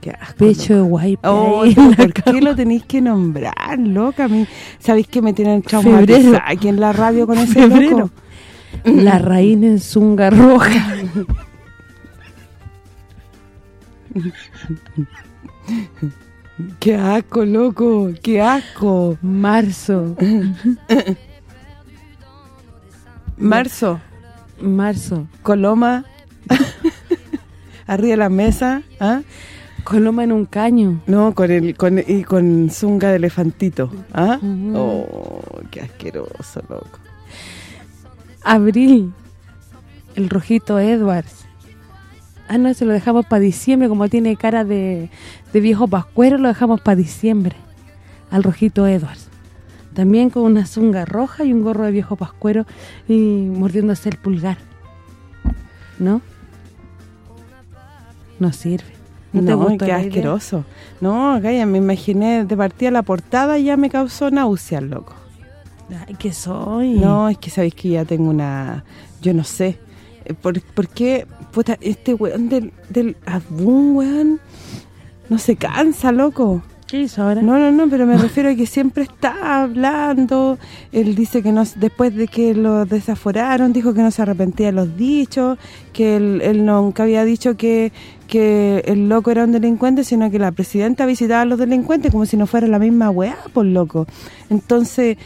qué asco, pecho de guay. Oh, ¿por qué lo tenéis que nombrar, loca? ¿Sabéis que me tienen traumatizada aquí en la radio con ese Febrero. loco? La reina en zunga roja. ¡Qué asco, loco! ¡Qué asco! Marzo. Marzo, Marzo. Coloma, arriba de la mesa, ¿ah? Coloma en un caño. No, con el con y con zunga de elefantito, ¿ah? Ujú. Oh, qué asqueroso, loco. Abril. El rojito Edwards. Ah, no, se lo dejamos para diciembre. Como tiene cara de, de viejo pascuero, lo dejamos para diciembre. Al rojito Edwards. También con una zunga roja y un gorro de viejo pascuero y mordiéndose el pulgar. ¿No? No sirve. ¿No, te No, qué idea? asqueroso. No, Gaya, me imaginé de partida la portada y ya me causó náuseas, loco. Ay, ¿qué soy? No, es que sabéis que ya tengo una... Yo no sé. eh, ¿Por, por qué? Puta, este weón del, del Adbun, weón, no se cansa, loco. ¿Qué hizo ahora? No, no, no, pero me refiero a que siempre está hablando. Él dice que no, después de que lo desaforaron, dijo que no se arrepentía de los dichos, que él, él nunca había dicho que, que el loco era un delincuente, sino que la presidenta visitaba a los delincuentes como si no fuera la misma weá, por loco. Entonces,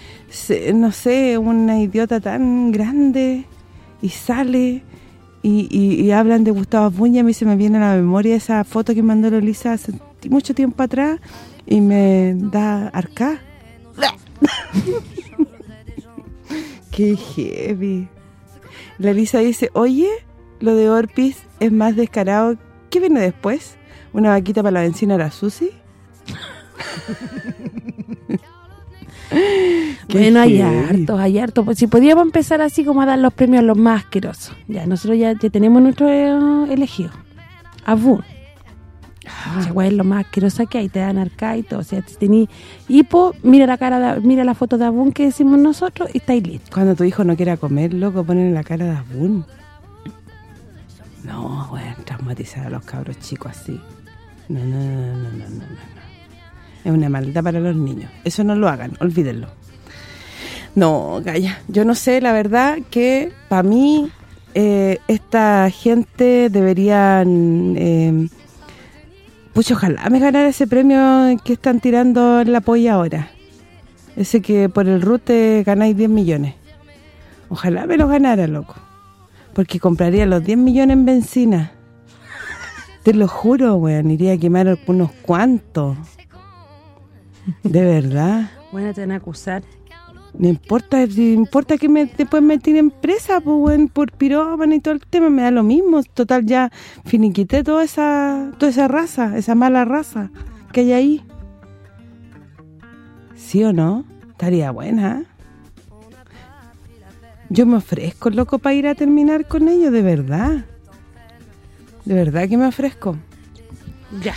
no sé, una idiota tan grande y sale... Y, y, hablan de Gustavo Buña, a mí se me viene a la memoria esa foto que mandó la Elisa hace mucho tiempo atrás y me da arca. Qué heavy. La Elisa dice, oye, lo de Orpis es más descarado. ¿Qué viene después? ¿Una vaquita para la benzina a la Susi? Bueno, hay hartos, hay hartos. Pues si podíamos empezar así como a dar los premios a los más asquerosos. Ya, nosotros ya, ya tenemos nuestro eh, elegido. Abun. Ese güey es lo más asqueroso que hay, te dan arca y todo. O sea, si tenés hipo, mira la cara, de- mira la foto de Abun que decimos nosotros y estáis listos. Cuando tu hijo no quiera comer, loco, ponen la cara de Abun. No, bueno, traumatizar a los cabros chicos así. No, no, no, no, no, no, no. Es una maldad para los niños. Eso no lo hagan, olvídenlo. No, Gaya, yo no sé, la verdad que para mí eh, esta gente deberían... Eh, ojalá me ganara ese premio que están tirando en la polla ahora. Ese que por el RUT te ganáis 10 millones. Ojalá me lo ganara, loco. Porque compraría los 10 millones en benzina. Te lo juro, weón. Iría a quemar unos cuantos. De verdad. Bueno, te van a acusar. No importa, importa que me te pueden meter en presa, pues, por pirómano y todo el tema, me da lo mismo. Total, ya finiquité toda esa toda esa raza, esa mala raza que hay ahí. ¿Sí o no? Estaría buena. Yo me ofrezco, loco, para ir a terminar con ellos, de verdad. De verdad que me ofrezco. Ya.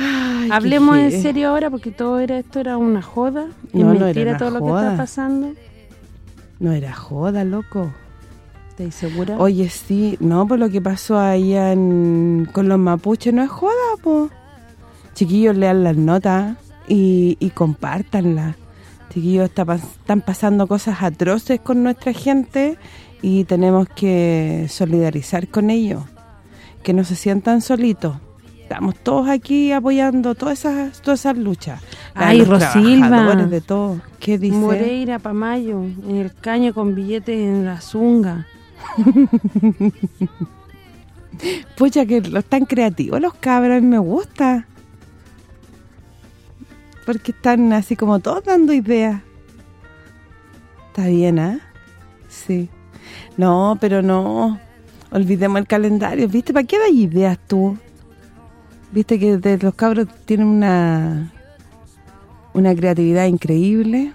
Ay, Hablemos en serio ahora porque todo era esto era una joda. Es No, no era mentira una todo lo que joda. está pasando. No era joda, loco. ¿Estás segura? Oye, sí, no, por lo que pasó allá en, con los mapuches no es joda, po. Chiquillos, lean las notas y, y compártanlas. Chiquillos, está están pasando cosas atroces con nuestra gente y tenemos que solidarizar con ellos. Que no se sientan solitos. Estamos todos aquí apoyando todas esas todas esas luchas. Ay, Rosilva. de todo. ¿Qué dice? Moreira, Pamayo, en el caño con billetes en la zunga. Pucha, que los tan creativos los cabros, me gusta. Porque están así como todos dando ideas. Está bien, ¿ah? Sí. No, pero no. Olvidemos el calendario. ¿Viste? ¿Para qué das ideas tú? ¿Viste que de los cabros tienen una una creatividad increíble?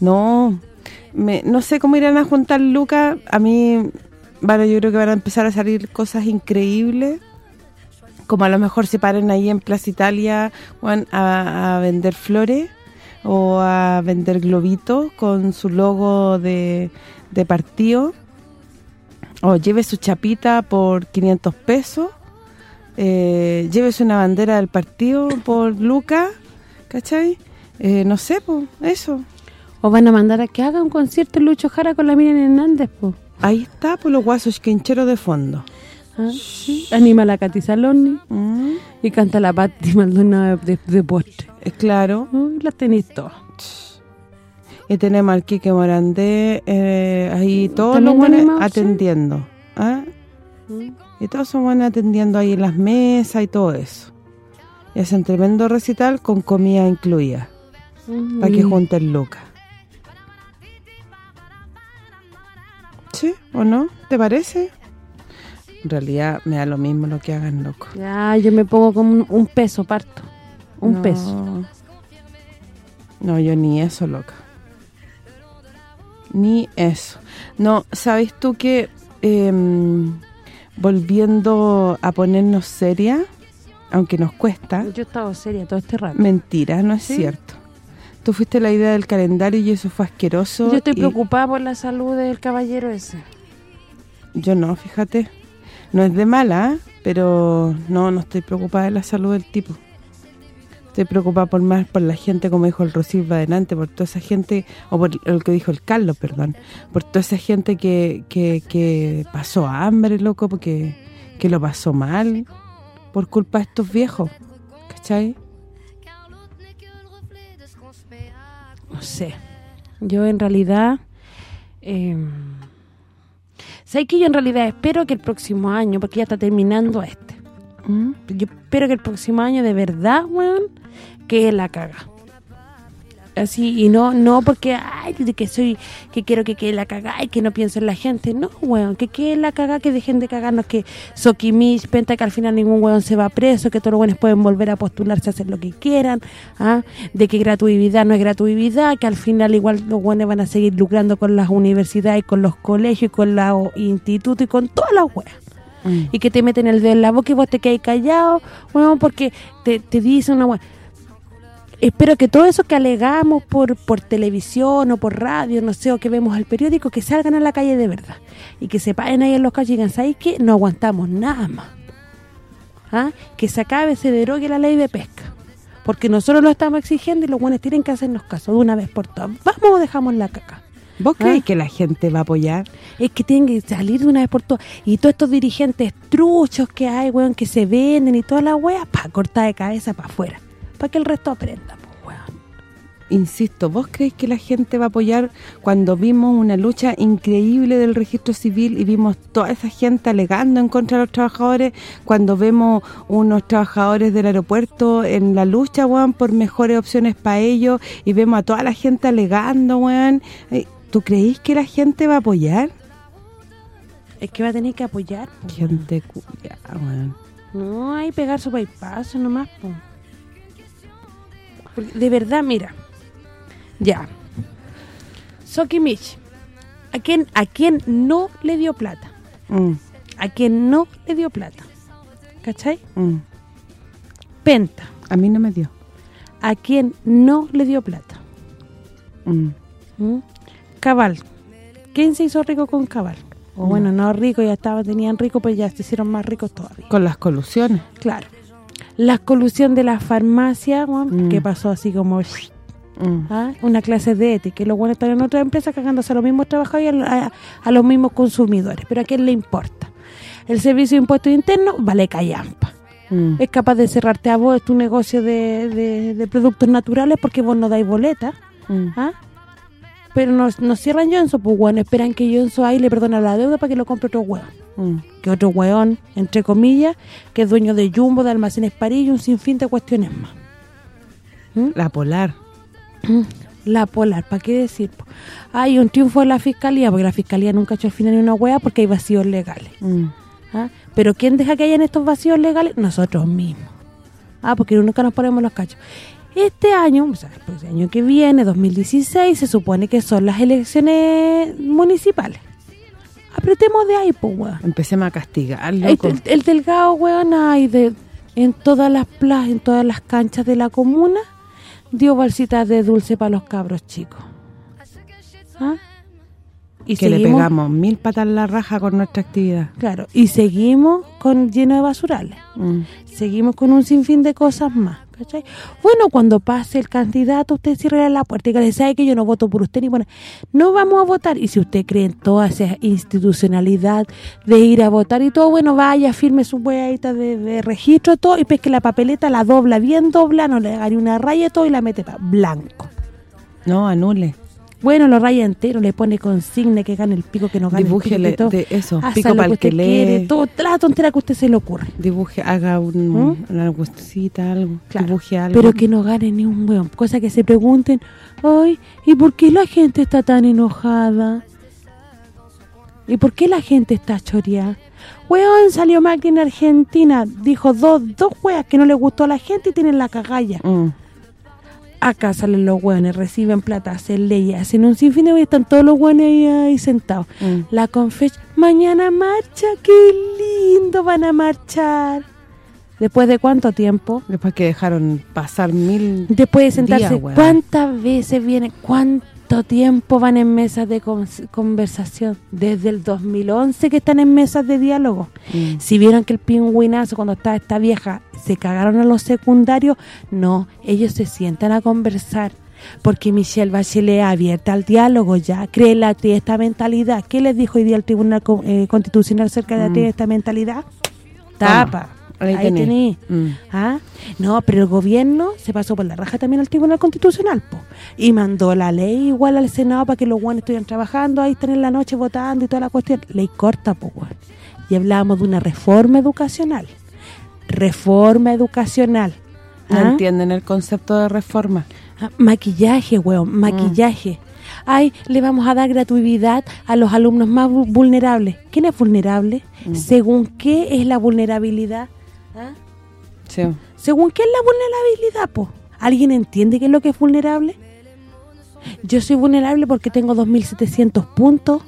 No, me, no sé cómo irán a juntar lucas. A mí, bueno, yo creo que van a empezar a salir cosas increíbles. Como a lo mejor se paren ahí en Plaza Italia Juan, a, a vender flores o a vender globitos con su logo de, de partido. O lleve su chapita por 500 pesos. Eh, llévese una bandera del partido por lucas, ¿cachai? Eh, no sé, pues, eso. O van a mandar a que haga un concierto Lucho Jara con la Miriam Hernández, po. Ahí está, por los guasos quincheros de fondo. ¿Ah? Sí. Anima a la Katy Saloni Mm, y canta la Patti Maldonado de, de postre. eh, claro. Las tenéis todas. Y tenemos al Quique Morandé eh, ahí todos los ¿También buenos atendiendo. Y todos son buenos atendiendo ahí en las mesas y todo eso. Y hacen tremendo recital con comida incluida. Para que junten lucas. ¿Sí o no? ¿Te parece? En realidad me da lo mismo lo que hagan, loco. Ya, yo me pongo como un, peso, parto. Un No. peso. No, yo ni eso, loca. Ni eso. No, ¿sabes tú que em, volviendo a ponernos seria, aunque nos cuesta, Yo he estado seria todo este rato. mentira, no es ¿Sí? cierto. Tú fuiste la idea del calendario y eso fue asqueroso. Yo estoy y preocupada por la salud del caballero ese. Yo no, fíjate. No es de mala, ¿eh? pero no, no estoy preocupada de la salud del tipo. Estoy preocupada por más por la gente, como dijo el Rosilva adelante, por toda esa gente, o por lo que dijo el Carlos, perdón, por toda esa gente que, que, que pasó hambre, loco, porque que lo pasó mal por culpa de estos viejos, ¿cachai? No sé. Yo en realidad... Eh, ¿Sabes que yo en realidad espero que el próximo año, porque ya está terminando este, ¿Mm? yo espero que el próximo año de verdad, weón, que la caga. Así, y no no porque, ay, que soy, que quiero que quede la caga, y que no pienso en la gente. No, weón, que quede la caga, que dejen de cagarnos, que Soquimich, Penta, que al final ningún weón se va preso, que todos los weones pueden volver a postularse a hacer lo que quieran, ¿ah? de que gratuidad no es gratuidad, que al final igual los weones van a seguir lucrando con las universidades, con los colegios, con los institutos y con todas las weas Mm. y que te meten el dedo en la boca y vos te quedas callado, bueno, porque te, te dicen una hue- Espero que todo eso que alegamos por por televisión o por radio, no sé, o que vemos el periódico, que salgan a la calle de verdad. Y que se paren ahí en los calles y digan, ¿sabes qué? No aguantamos nada más. ¿Ah? Que se acabe, se derogue la ley de pesca. Porque nosotros lo estamos exigiendo y los buenos tienen que hacernos caso de una vez por todas. Vamos o dejamos la caca. ¿Vos ¿Ah? crees que la gente va a apoyar? Es que tienen que salir de una vez por todas. Y todos estos dirigentes truchos que hay, weón, que se venden y todas las weas, pa, cortar de cabeza para afuera. Para que el resto aprenda, pues, weón. Insisto, ¿vos crees que la gente va a apoyar cuando vimos una lucha increíble del registro civil y vimos toda esa gente alegando en contra de los trabajadores, cuando vemos unos trabajadores del aeropuerto en la lucha, weón, por mejores opciones para ellos y vemos a toda la gente alegando, weón? ¿Tú creís que la gente va a apoyar? Es que va a tener que apoyar, po. Gente culia, weón. No, hay pegar su bypass nomás, po. Porque, de verdad, mira. Ya. Sokimich. ¿A quién, ¿A quién no le dio plata? Mm, ¿A quién no le dio plata? ¿Cachai? mm. Penta. A mí no me dio. ¿A quién no le dio plata? Mm. Cabal. ¿Quién se hizo rico con Cabal? O bueno, no rico, ya estaba tenían rico, pero ya se hicieron más ricos todavía. Con las colusiones. Claro. La colusión de la farmacia, weón, Mm. que pasó así como Mm. ¿ah? una clase de ética. Y los buenos están en otra empresa cagándose a los mismos trabajadores y a, a- a los mismos consumidores. Pero ¿a quién le importa? El servicio de impuestos internos vale callampa. Mm. Es capaz de cerrarte a vos tu negocio de, de- de productos naturales porque vos no dais boleta. ¿ah? Pero nos, nos cierran Johnson, pues bueno, esperan que Johnson ahí le perdone la deuda para que lo compre otro hueón. Mm. Que otro hueón, entre comillas, que es dueño de Jumbo, de Almacenes París y un sinfín de cuestiones más. La polar. La Polar, ¿para qué decir? Hay un triunfo de la Fiscalía, porque la Fiscalía nunca ha hecho al final ni una hueá porque hay vacíos legales. Mm. ¿ah? Pero ¿quién deja que hayan estos vacíos legales? Nosotros mismos. Ah, porque nunca nos ponemos los cachos. Este año, o sea, el próximo año que viene, 2016, se supone que son las elecciones municipales. Apretemos de ahí, pues, weón. Empecemos a castigar, El, loco. el- el delgado, weón, ay, de, en todas las plazas, en todas las canchas de la comuna, dio bolsitas de dulce para los cabros chicos. ¿Ah? Y que le pegamos mil patas en la raja con nuestra actividad. claro, y seguimos con lleno de basurales. Mm. Seguimos con un sinfín de cosas más, ¿cachai? Bueno, cuando pase el candidato, usted cierra la puerta y que le sabe que yo no voto por usted ni bueno, no vamos a votar. Y si usted cree en toda esa institucionalidad de ir a votar y todo, bueno, vaya, firme su hueadita de, de registro, todo, y pesque la papeleta, la dobla bien dobla, no le haga una raya todo y la mete para blanco. No, anule. Bueno, lo raya entero, le pone consigna que gane el pico, que no gane Dibújele el pico de eso, pico para el que quiere, todo, la tontera que a usted se le ocurre. Dibuje, haga un, ¿Mm? una cosita, algo. Claro, Dibuje algo. Pero que no gane ni un hueón. Cosa que se pregunten, ay, ¿y por qué la gente está tan enojada? ¿Y por qué la gente está choreada? Hueón, salió Macri en Argentina, dijo dos dos hueas que no le gustó a la gente y tienen la cagalla. Mm. Acá salen los hueones, reciben plata, hacen leyes, hacen un sinfín de están todos los hueones ahí, ahí sentados. Mm. La Confech, mañana marcha, qué lindo van a marchar. ¿Después de cuánto tiempo? Después que dejaron pasar mil... Después de sentarse. ¿cuántas veces vienen? ¿Cuánto tiempo van en mesas de con- conversación? Desde el 2011 que están en mesas de diálogo. Mm. Si vieron que el pingüinazo cuando estaba esta vieja se cagaron a los secundarios, no, ellos se sientan a conversar. Porque Michelle Bachelet abierta al diálogo ya, cree la esta mentalidad. ¿Qué les dijo hoy día el Tribunal eh, Constitucional acerca de Mm. la esta mentalidad? Tapa. Ahí Ahí. Mm. ¿Ah? No, pero el gobierno se pasó por la raja también al Tribunal Constitucional, po, y mandó la ley igual al Senado para que los buenos estuvieran trabajando, ahí están en la noche votando y toda la cuestión. Ley corta, po, weón. Y hablábamos de una reforma educacional. Reforma educacional. No ¿Ah? entienden el concepto de reforma. Ah, Maquillaje, weón, maquillaje. Ay, le vamos a dar gratuidad a los alumnos más vu- vulnerables. ¿Quién es vulnerable? ¿Según qué es la vulnerabilidad? ¿Ah? Sí. ¿Según qué es la vulnerabilidad, po? ¿Alguien entiende qué es lo que es vulnerable? Yo soy vulnerable porque tengo 2.700 puntos.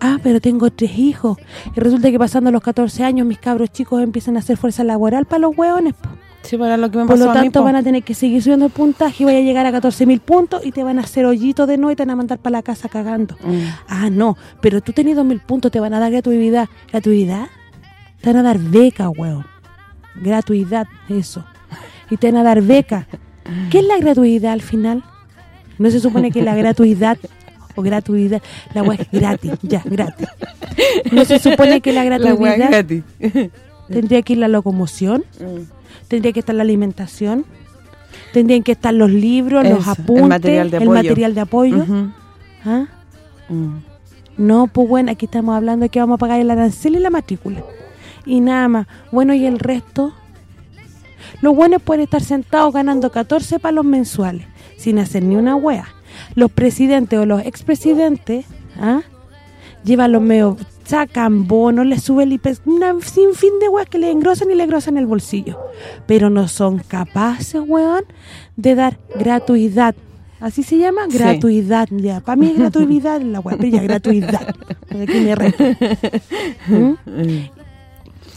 Ah, pero tengo tres hijos. Y resulta que pasando los 14 años mis cabros chicos empiezan a hacer fuerza laboral para los hueones, po. Sí, para lo que me Por pasó lo a mí, tanto van a tener que seguir subiendo el puntaje y voy a llegar a 14.000 puntos y te van a hacer hoyito de nuevo y te van a mandar para la casa cagando. Mm. Ah, no, pero tú tenés 2.000 puntos, te van a dar gratuidad. ¿Gratuidad? Te van a dar beca, weón. Gratuidad, eso. Y te van a dar beca. ¿Qué es la gratuidad al final? No se supone que la gratuidad o gratuidad, la weá es gratis, ya, gratis. No se supone que la La gratuidad gratis. tendría que ir la locomoción, tendría que estar la alimentación, tendrían que estar los libros, los Eso, el apuntes, material de el apoyo. material de apoyo. ¿Ah? Mm. No, pues bueno, aquí estamos hablando de que vamos a pagar el arancel y la matrícula. Y nada más. Bueno, ¿y el resto? Los buenos pueden estar sentados ganando 14 palos mensuales, sin hacer ni una wea. Los presidentes o los expresidentes, ¿ah? Llevan los medios, sacan bonos, les sube el IPS, una sin fin de weas que le engrosan y le engrosan el bolsillo. Pero no son capaces, weón, de dar gratuidad. ¿Así se llama? Sí. Gratuidad, ya. Para mí es gratuidad la wea, pero ya, gratuidad. Aquí me reto. ¿Mm?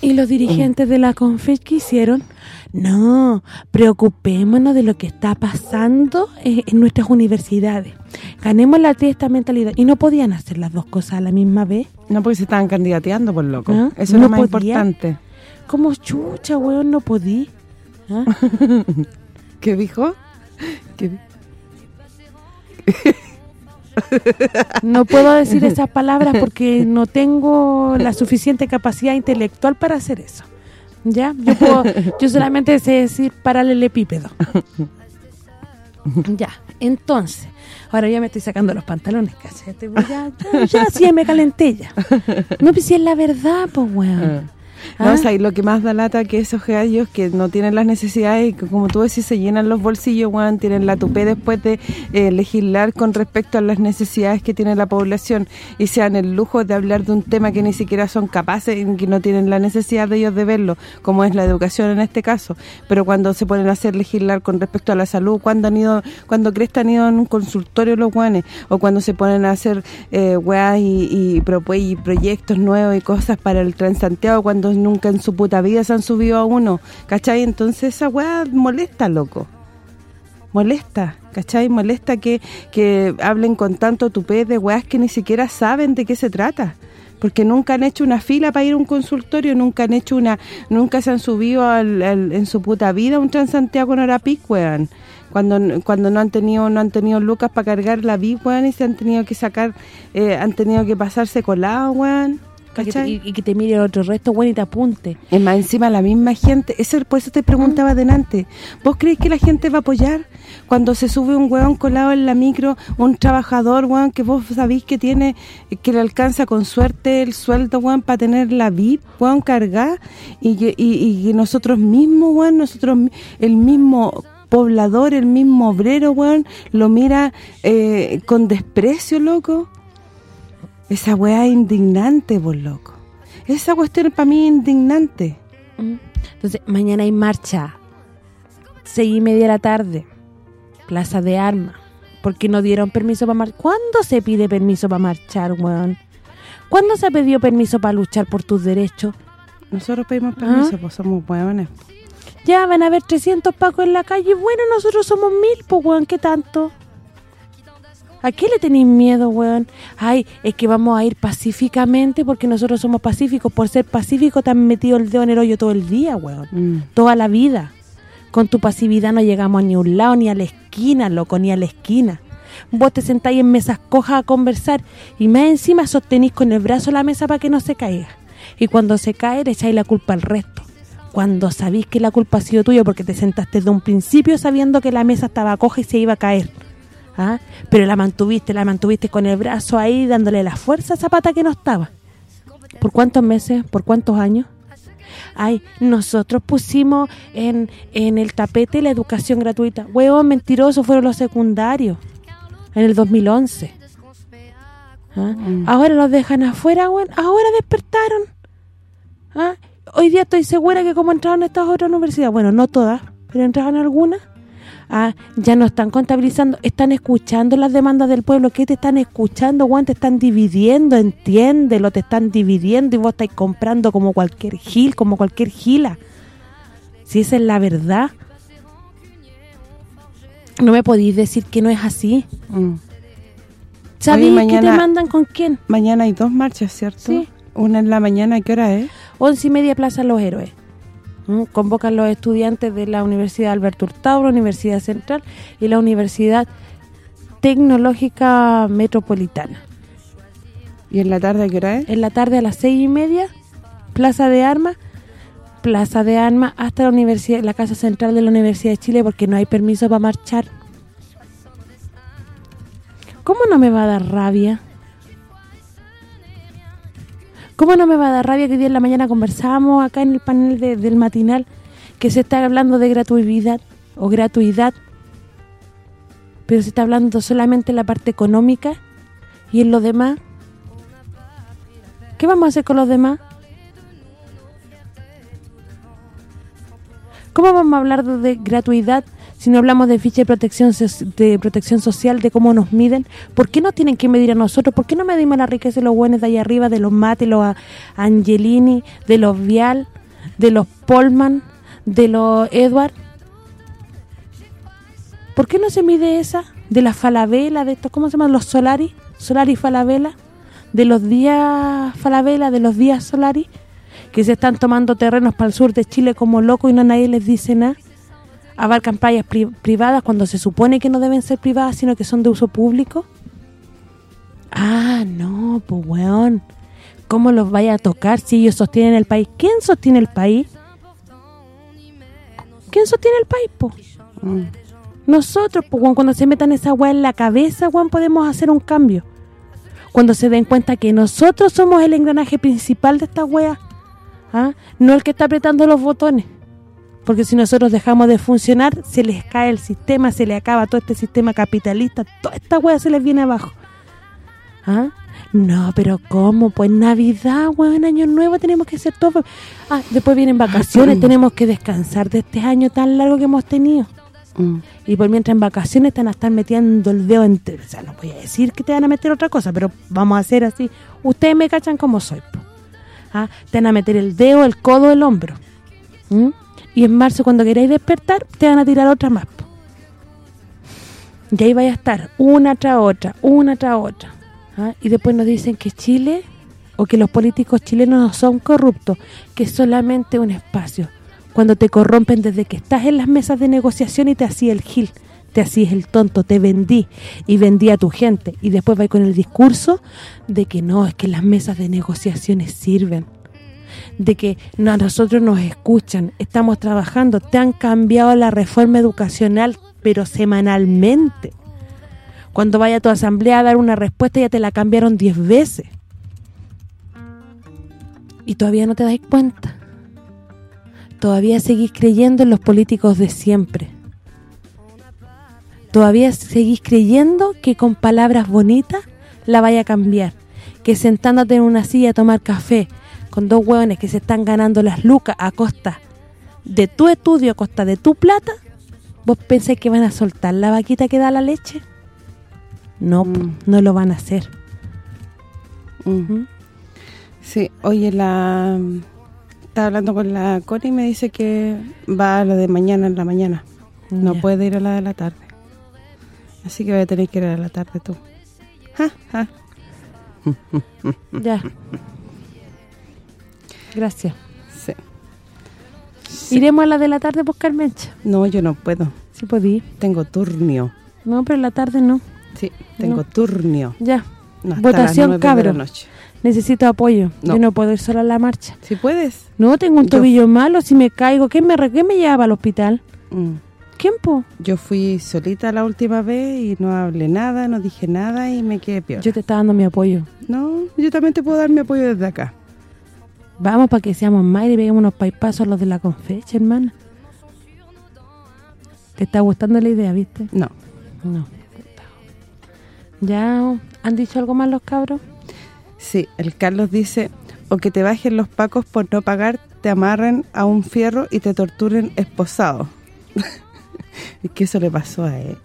Y los dirigentes de la CONFES que hicieron, no, preocupémonos de lo que está pasando en nuestras universidades. Ganemos la esta mentalidad. Y no podían hacer las dos cosas a la misma vez. No, porque se estaban candidateando, por loco. ¿Ah? Eso es No lo más podía. importante. Como chucha, weón, no podí. ¿Ah? ¿Qué dijo? ¿Qué di- No puedo decir esas palabras porque no tengo la suficiente capacidad intelectual para hacer eso. ¿Ya? Yo puedo, yo solamente sé decir paralelepípedo. Ya, entonces, ahora ya me estoy sacando los pantalones, ¿cachai? Ya, ya, ya, sí, me calenté ya. No, pues si es la verdad, pues, weón. No, ¿Ah? o sea, y lo que más da lata que esos gallos que no tienen las necesidades y que como tú decís se llenan los bolsillos, tienen la tupé después de eh, legislar con respecto a las necesidades que tiene la población y sean el lujo de hablar de un tema que ni siquiera son capaces y que no tienen la necesidad de ellos de verlo, como es la educación en este caso. Pero cuando se ponen a hacer legislar con respecto a la salud, cuando han ido cuando Cresta han ido en un consultorio los guanes, o cuando se ponen a hacer eh, weas y, y, y proyectos nuevos y cosas para el Transantiago cuando nunca en su puta vida se han subido a uno, ¿cachai? Entonces esa wea molesta, loco. molesta, ¿cachai? Molesta que, que hablen con tanto tupé de weas que ni siquiera saben de qué se trata porque nunca han hecho una fila para ir a un consultorio, nunca han hecho una nunca se han subido en su puta vida un Transantiago Norapic, weón. Cuando cuando no han tenido no han tenido lucas para cargar la VIP, weón, y se han tenido que sacar eh, han tenido que pasarse colado, weón. Y, que te mire el otro resto, bueno, y te apunte. Es más encima la misma gente. Eso, por eso te preguntaba delante. ¿Vos crees que la gente va a apoyar? Cuando se sube un hueón colado en la micro, un trabajador, hueón, que vos sabéis que tiene, que le alcanza con suerte el sueldo, hueón, para tener la VIP, hueón, cargada, y que, y, nosotros mismos, hueón, nosotros, el mismo poblador, el mismo obrero, hueón, lo mira eh, con desprecio, loco. Esa weá es indignante, vos loco. Esa cuestión para mí es indignante. Mm. Entonces, mañana hay marcha. Seis y media de la tarde. Plaza de Armas. Porque no dieron permiso para marchar. ¿Cuándo se pide permiso para marchar, weón? ¿Cuándo se ha pedido permiso para luchar por tus derechos? Nosotros pedimos permiso, ¿Ah? pues somos weones. Ya van a haber 300 pacos en la calle. Bueno, nosotros somos mil, pues, weón, ¿qué tanto? ¿A qué le tenéis miedo, weón? Ay, es que vamos a ir pacíficamente porque nosotros somos pacíficos. Por ser pacíficos te han metido el dedo en el hoyo todo el día, weón. Mm. Toda la vida. Con tu pasividad no llegamos a ni un lado, ni a la esquina, loco, ni a la esquina. Vos te sentáis en mesas cojas a conversar y más encima sostenís con el brazo la mesa para que no se caiga. Y cuando se cae le echáis la culpa al resto. Cuando sabís que la culpa ha sido tuya porque te sentaste desde un principio sabiendo que la mesa estaba coja y se iba a caer ¿ah? pero la mantuviste, la mantuviste con el brazo ahí dándole la fuerza a esa pata que no estaba. ¿Por cuántos meses? ¿Por cuántos años? Ay, nosotros pusimos en, en el tapete la educación gratuita. Huevón, mentiroso, fueron los secundarios. En el 2011. ¿Ah? Mm. Ahora los dejan afuera, Ahora despertaron. ¿Ah? Hoy día estoy segura que como entraron estas otras universidades, bueno, no todas, pero entraron algunas, Ah, ya no están contabilizando, están escuchando las demandas del pueblo. ¿Qué te están escuchando, Juan? Te están dividiendo, entiéndelo, te están dividiendo y vos estáis comprando como cualquier gil, como cualquier gila. Si esa es la verdad. No me podéis decir que no es así. Mm. ¿Sabéis que te mandan con quién? Mañana hay dos marchas, ¿cierto? Sí. Una en la mañana, ¿qué hora es? Once y media Plaza Los Héroes. Convocan los estudiantes de la Universidad Alberto Hurtado, la Universidad Central y la Universidad Tecnológica Metropolitana. ¿Y en la tarde a qué hora es? En la tarde a las seis y media, Plaza de Armas, Plaza de Armas hasta la universidad, la Casa Central de la Universidad de Chile porque no hay permiso para marchar. ¿Cómo no me va a dar rabia? ¿Cómo no me va a dar rabia que hoy día en la mañana conversamos acá en el panel del matinal que se está hablando de gratuidad o gratuidad, pero se está hablando solamente en la parte económica y en lo demás? ¿Qué vamos a hacer con los demás? ¿Cómo vamos a hablar de gratuidad si no hablamos de ficha de protección de protección social, de cómo nos miden, ¿por qué nos tienen que medir a nosotros? ¿Por qué no medimos la riqueza de los buenos de allá arriba, de los Mate, los Angelini, de los Vial, de los Polman, de los Edward? ¿Por qué no se mide esa? De la Falabella, de estos, ¿cómo se llaman? Los Solari, Solari Falabella, de los días Falabella, de los días Solari, que se están tomando terrenos para el sur de Chile como loco y no nadie les dice nada abarcan playas privadas cuando se supone que no deben ser privadas, sino que son de uso público? Ah, no, pues weón. ¿Cómo los vaya a tocar si ellos sostienen el país? ¿Quién sostiene el país? ¿Quién sostiene el país, po? Mm. Nosotros, pues, cuando se metan esa weá en la cabeza, weón, podemos hacer un cambio. Cuando se den cuenta que nosotros somos el engranaje principal de esta weá. ¿ah? No el que está apretando los botones porque si nosotros dejamos de funcionar, se les cae el sistema, se le acaba todo este sistema capitalista, toda esta hueá se les viene abajo. ¿Ah? No, pero ¿cómo? Pues Navidad, weón, Año Nuevo, tenemos que hacer todo. Ah, después vienen vacaciones, tenemos que descansar de este año tan largo que hemos tenido. Mm. Y por mientras en vacaciones están a estar metiendo el dedo entero. O sea, no voy a decir que te van a meter otra cosa, pero vamos a hacer así. Ustedes me cachan como soy, ¿Ah? Te van a meter el dedo, el codo, el hombro. ¿Mm? Y en marzo cuando queráis despertar te van a tirar otra más. Y ahí vaya a estar una tras otra, una tras otra. ¿ah? Y después nos dicen que Chile o que los políticos chilenos no son corruptos, que es solamente un espacio. Cuando te corrompen desde que estás en las mesas de negociación y te hacía el gil, te hacías el tonto, te vendí y vendí a tu gente. Y después vais con el discurso de que no, es que las mesas de negociaciones sirven. De que a nosotros nos escuchan, estamos trabajando. Te han cambiado la reforma educacional, pero semanalmente. Cuando vaya a tu asamblea a dar una respuesta ya te la cambiaron 10 veces. Y todavía no te das cuenta. Todavía seguís creyendo en los políticos de siempre todavía seguís creyendo que con palabras bonitas la vaya a cambiar. Que sentándote en una silla a tomar café con dos hueones que se están ganando las lucas a costa de tu estudio, a costa de tu plata, ¿vos pensáis que van a soltar la vaquita que da la leche? No, Mm. no lo van a hacer. Mm. ¿Mm? Sí, oye, la estaba hablando con la Connie y me dice que va a la de mañana en la mañana. No Ya. puede ir a la de la tarde. Así que voy a tener que ir a la tarde tú. Ja, ja. Ya. Gracias. Sí. Iremos a la de la tarde por Carmencha. No, yo no puedo. Si podí. Tengo turnio. No, pero en la tarde no. Sí, tengo No. turnio. Ya. No, Votación, noche. Necesito apoyo. No. Yo no puedo ir sola a la marcha. Si puedes. No, tengo un Yo- tobillo malo. Si me caigo, ¿quién me, quién me lleva al hospital? Mm. ¿Quién, po? Yo fui solita la última vez y no hablé nada, no dije nada y me quedé peor. Yo te estaba dando mi apoyo. No, yo también te puedo dar mi apoyo desde acá. Vamos para que seamos más y peguemos unos paipazos a los de la confecha, hermana. ¿Te está gustando la idea, viste? No. No. ¿Ya han dicho algo más los cabros? Sí, el Carlos dice, o que te bajen los pacos por no pagar, te amarren a un fierro y te torturen esposado. es que eso le pasó a él.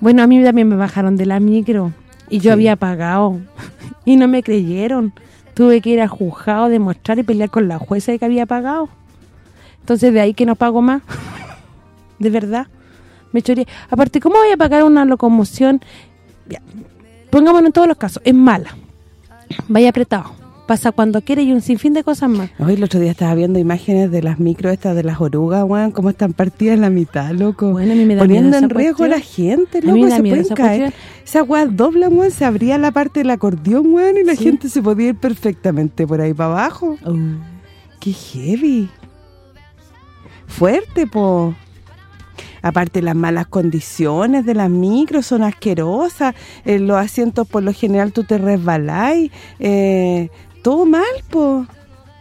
Bueno, a mí también me bajaron de la micro y yo Sí. había pagado y no me creyeron. Tuve que ir al juzgado, demostrar y pelear con la jueza de que había pagado. Entonces, de ahí que no pago más. de verdad. Me choré. Aparte, ¿cómo voy a pagar una locomoción? Ya, Pongámonos en todos los casos. Es mala. Vaya apretado. Pasa cuando quiere y un sinfín de cosas más. Hoy el otro día estaba viendo imágenes de las micro estas de las orugas, weón, cómo están partidas en la mitad, loco. Bueno, a mí me da Poniendo miedo en riesgo a la gente, loco, se pueden esa caer. cuestión. Esa weá dobla, weón, se abría la parte del acordeón, weón, y la Sí. gente se podía ir perfectamente por ahí para abajo. ¡Qué heavy! Fuerte, po. Aparte, las malas condiciones de las micros son asquerosas. En los asientos, por lo general, tú te resbaláis. Eh, todo mal, po.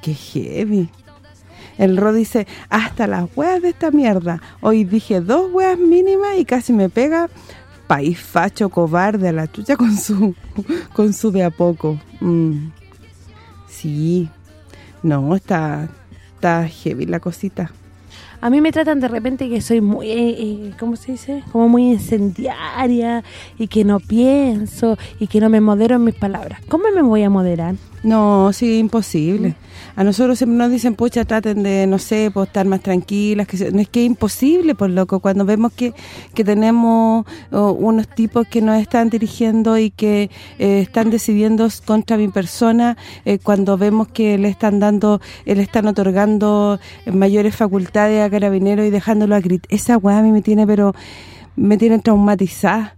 ¡Qué heavy! El Ro dice, hasta las weas de esta mierda. Hoy dije dos weas mínimas y casi me pega país facho, cobarde, a la chucha con su con su de a poco. Mm. Sí. No, está está heavy la cosita. A mí me tratan de repente que soy muy, eh, eh, ¿cómo se dice? Como muy incendiaria y que no pienso y que no me modero en mis palabras. ¿Cómo me voy a moderar? No, sí, imposible. A nosotros siempre nos dicen, pucha, traten de, no sé, pues, estar más tranquilas. que se- No es que es imposible, por loco. Cuando vemos que, que tenemos oh, unos tipos que nos están dirigiendo y que eh, están decidiendo contra mi persona, eh, cuando vemos que le están dando, eh, le están otorgando mayores facultades a Carabineros y dejándolo a grit. Esa weá a mí me tiene, pero me tiene traumatizada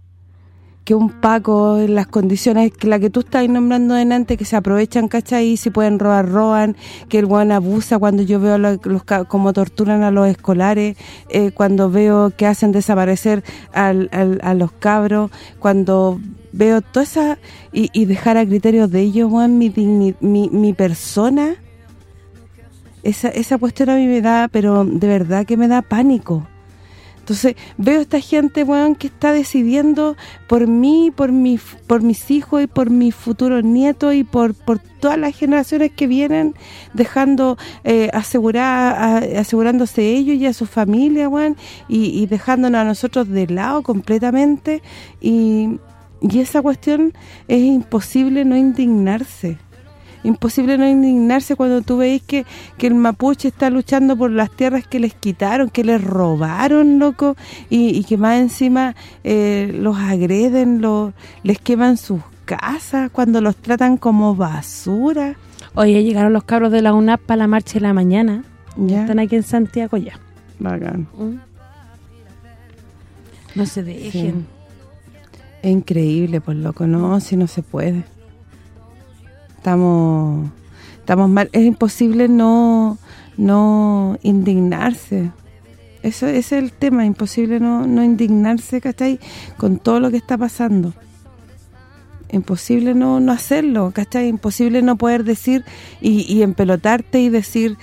que un Paco en las condiciones que la que tú estás nombrando delante que se aprovechan, ¿cachai? Y si pueden robar, roban, que el buen abusa cuando yo veo lo- los, ca- como torturan a los escolares, eh, cuando veo que hacen desaparecer al, al- a los cabros, cuando veo toda esa... Y, dejar a criterio de ellos, weón, mi, digni- mi, mi persona, esa, esa cuestión a mí me da, pero de verdad que me da pánico. Entonces, veo esta gente, weón, que está decidiendo por mí, por mi, por mis hijos y por mis futuros nietos y por, por todas las generaciones que vienen, dejando, eh, asegurar, a- asegurándose ellos y a su familia, weón, y, y dejándonos a nosotros de lado completamente. Y, y esa cuestión es imposible no indignarse. Imposible no indignarse cuando tú veis que, que el mapuche está luchando por las tierras que les quitaron, que les robaron, loco, y, que más encima eh, los agreden, los, les queman sus casas, cuando los tratan como basura. Oye, llegaron los cabros de la UNAP para la marcha de la mañana. Ya. Están aquí en Santiago ya. Bacán. ¿Mm? No se dejen. Es increíble, pues loco, no, si no se puede. Estamos estamos mal, es imposible no no indignarse. Eso ese es el tema, imposible no, no indignarse, ¿cachai? Con todo lo que está pasando. Imposible no, no hacerlo, ¿cachai? Imposible no poder decir y, y empelotarte y decir,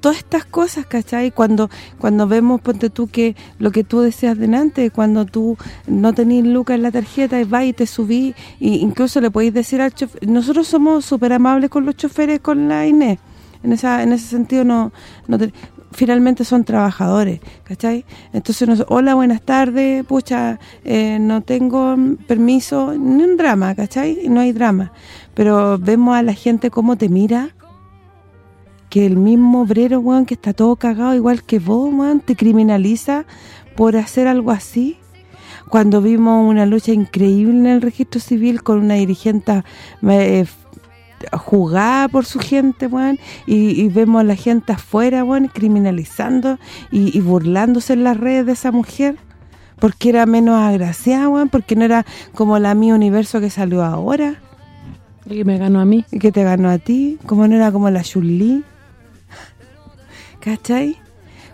todas estas cosas, ¿cachai? Cuando cuando vemos, ponte tú, que lo que tú deseas delante, cuando tú no tenés lucas en la tarjeta y vas y te subí, y incluso le podéis decir al chofer, nosotros somos súper amables con los choferes, con la Inés, en esa en ese sentido no, no finalmente son trabajadores, ¿cachai? Entonces, nos, hola, buenas tardes, pucha, eh, no tengo permiso, ni un drama, ¿cachai? No hay drama, pero vemos a la gente cómo te mira, que el mismo obrero, weón, que está todo cagado igual que vos, weón, te criminaliza por hacer algo así. Cuando vimos una lucha increíble en el registro civil con una dirigente eh, jugada por su gente, weón, y, vemos a la gente afuera, weón, criminalizando y, burlándose en las redes de esa mujer porque era menos agraciada, weón, porque no era como la mi universo que salió ahora. Y que me ganó a mí. Y que te ganó a ti, como no era como la Chulí. ¿Cachai?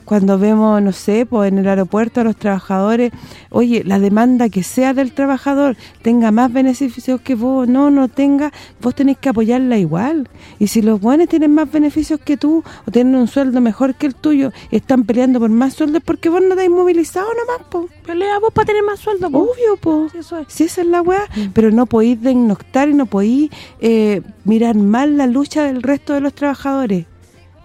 Cuando vemos, no sé, pues en el aeropuerto a los trabajadores, oye, la demanda que sea del trabajador tenga más beneficios que vos, no, no tenga, vos tenés que apoyarla igual. Y si los buenos tienen más beneficios que tú, o tienen un sueldo mejor que el tuyo, y están peleando por más sueldos, porque vos no te has movilizado nomás, po. Pelea vos para tener más sueldo, po. Obvio, po. Sí, eso es. Sí, esa es la weá, mm. pero no podéis denoctar y no podéis eh, mirar mal la lucha del resto de los trabajadores.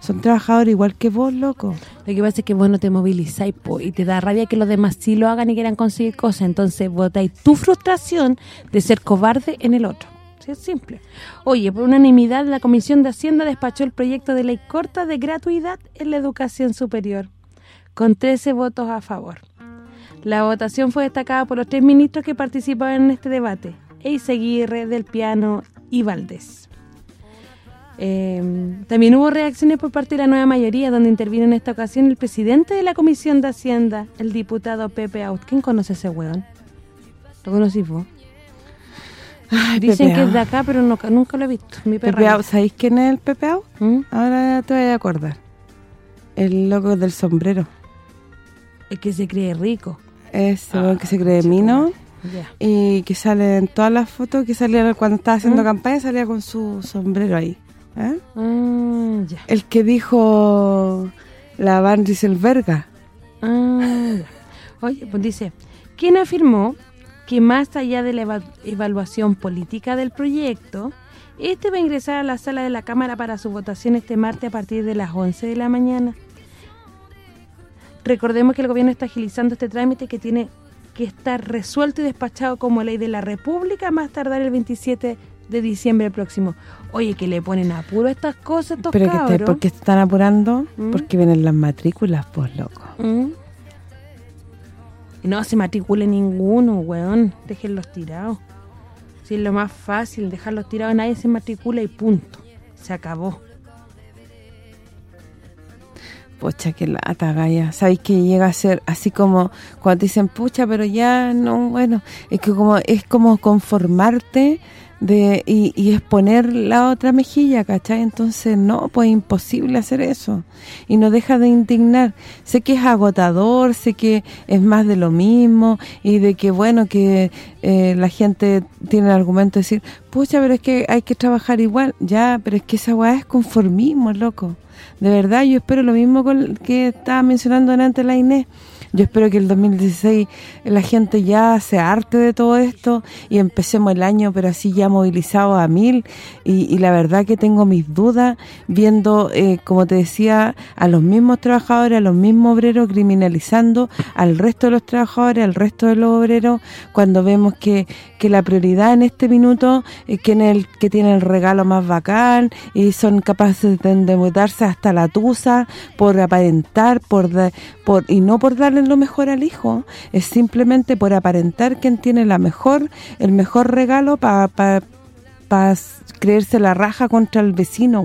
Son trabajadores igual que vos, loco. Lo que pasa es que vos no te movilizáis y te da rabia que los demás sí lo hagan y quieran conseguir cosas. Entonces votáis tu frustración de ser cobarde en el otro. es simple. Oye, por unanimidad, la Comisión de Hacienda despachó el proyecto de ley corta de gratuidad en la educación superior, con 13 votos a favor. La votación fue destacada por los tres ministros que participaban en este debate, Eiseguirre, Del Piano y Valdés. Em, también hubo reacciones por parte de la nueva mayoría, donde intervino en esta ocasión el presidente de la Comisión de Hacienda, el diputado Pepe Out. ¿Quién conoce ese weón? ¿Lo conocís vos? Dicen que es de acá, pero nunca, nunca lo he visto. Mi Pepe Out, ¿sabéis quién es el Pepe Out? ¿Mm? Ahora te voy a acordar. El loco del sombrero. El que se cree rico. Ese ah, que se cree mino. Y que sale en todas las fotos que salía cuando estaba haciendo ¿Mm? campaña, salía con su sombrero ahí. ¿Eh? Ah, el que dijo la Van Rieselberga. Ah, Oye, pues dice, ¿quién afirmó que más allá de la evaluación política del proyecto, este va a ingresar a la sala de la Cámara para su votación este martes a partir de las 11 de la mañana. Recordemos que el gobierno está agilizando este trámite que tiene que estar resuelto y despachado como ley de la República más tardar el 27 de diciembre próximo. Oye, que le ponen apuro a estas cosas estos Pero que ¿por qué están apurando? ¿Mm? Porque vienen las matrículas, pues, loco. ¿Mm? No se matricule ninguno, weón. Déjenlos tirados. Si es lo más fácil, dejarlos tirados, nadie se matricula y punto. Se acabó. Pocha, qué lata, Gaya. ¿Sabéis que llega a ser así como cuando te dicen, pucha, pero ya no, bueno, es que como es como conformarte de y, y, exponer la otra mejilla, ¿cachai? Entonces, no, pues imposible hacer eso. Y no deja de indignar. Sé que es agotador, sé que es más de lo mismo y de que, bueno, que eh, la gente tiene el argumento de decir, pucha, pero es que hay que trabajar igual. Ya, pero es que esa weá es conformismo, loco. De verdad, yo espero lo mismo con que estaba mencionando antes la Inés Yo espero que el 2016 la gente ya se arte de todo esto y empecemos el año, pero así ya movilizado a mil. Y, la verdad que tengo mis dudas viendo, eh, como te decía, a los mismos trabajadores, a los mismos obreros criminalizando al resto de los trabajadores, al resto de los obreros, cuando vemos que, que la prioridad en este minuto es que, el, que tiene el regalo más bacán y son capaces de endeudarse hasta la tusa por aparentar, por, por y no por darle lo mejor al hijo, es simplemente por aparentar quien tiene la mejor el mejor regalo para pa, creerse la raja contra el vecino,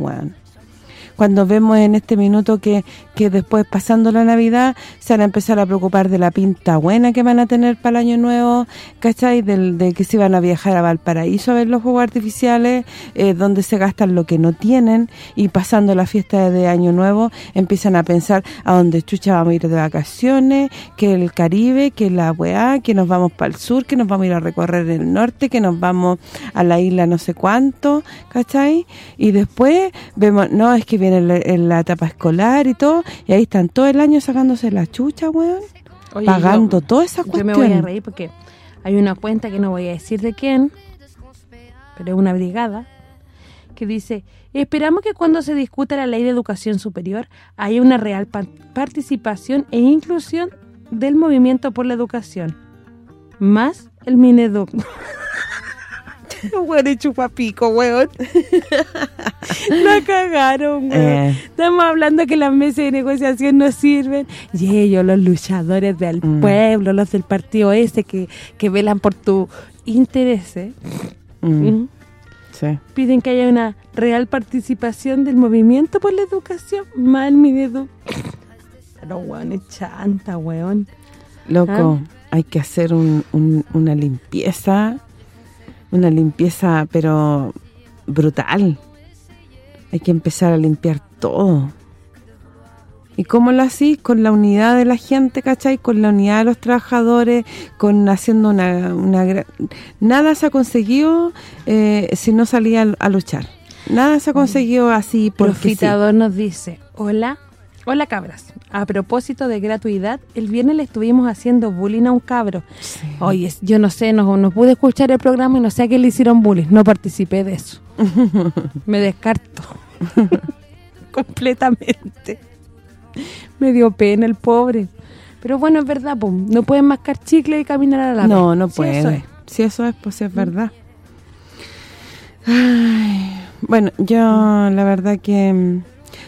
cuando vemos en este minuto que, que después pasando la Navidad se van a empezar a preocupar de la pinta buena que van a tener para el año nuevo, ¿cachai? de que se van a viajar a Valparaíso a ver los juegos artificiales, eh, donde se gastan lo que no tienen y pasando la fiesta de año nuevo empiezan a pensar a dónde chucha vamos a ir de vacaciones, que el Caribe, que la weá, que nos vamos para el sur, que nos vamos a ir a recorrer el norte, que nos vamos a la isla no sé cuánto, ¿cachai? Y después vemos, no, es que en la, etapa escolar y todo, y ahí están todo el año sacándose la chucha, weón, pagando toda esa cuestión. Yo me voy a reír porque hay una cuenta que no voy a decir de quién, pero es una brigada, que dice, esperamos que cuando se discuta la ley de educación superior haya una real participación e inclusión del movimiento por la educación, más el Mineduc. Los chupapico, weón. La cagaron, weón. Eh. Estamos hablando que las mesas de negociación no sirven. Y ellos, los luchadores del mm. pueblo, los del partido ese que, que velan por tu interés, mm. sí. Piden que haya una real participación del movimiento por la educación. Mal, mi dedo. Pero, weón, es chanta, weón. Loco, ¿Ah? hay que hacer un, una limpieza una limpieza, pero brutal. Hay que empezar a limpiar todo. ¿Y cómo lo así? Con la unidad de la gente, ¿cachai? Con la unidad de los trabajadores, con haciendo una... una nada se ha conseguido eh, si no salía a luchar. Nada se ha conseguido así porque Profitador nos dice, hola, Hola cabras, a propósito de gratuidad, el viernes le estuvimos haciendo bullying a un cabro. Oye, yo no sé, no, no pude escuchar el programa y no sé a qué le hicieron bullying, no participé de eso. Me descarto. Completamente. Me dio pena el pobre. Pero bueno, es verdad, no pueden mascar chicle y caminar a la No, no puede. Si eso es, pues es verdad. bueno, yo la verdad que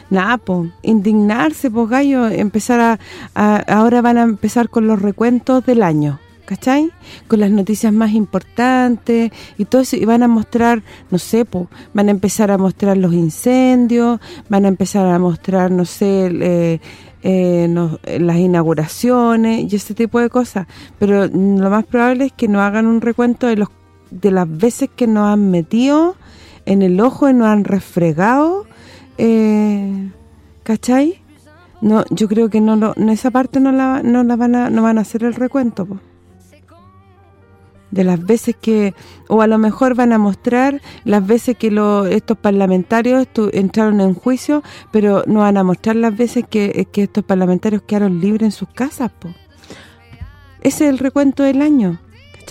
Pues, indignarse, pues gallo, empezar a, Ahora van a empezar con los recuentos del año, ¿cachai? Con las noticias más importantes y todo eso, y van a mostrar, no sé, pues, van a empezar a mostrar los incendios, van a empezar a mostrar, no sé, eh, eh, las inauguraciones y ese tipo de cosas. Pero lo más probable es que no hagan un recuento de los de las veces que nos han metido en el ojo y nos han refregado eh, ¿cachai? No, yo creo que no lo, esa parte no la, no la van a no van a hacer el recuento, de las veces que o a lo mejor van a mostrar las veces que estos parlamentarios entraron en juicio, pero no van a mostrar las veces que, que estos parlamentarios quedaron libres en sus casas, po. Ese es el recuento del año.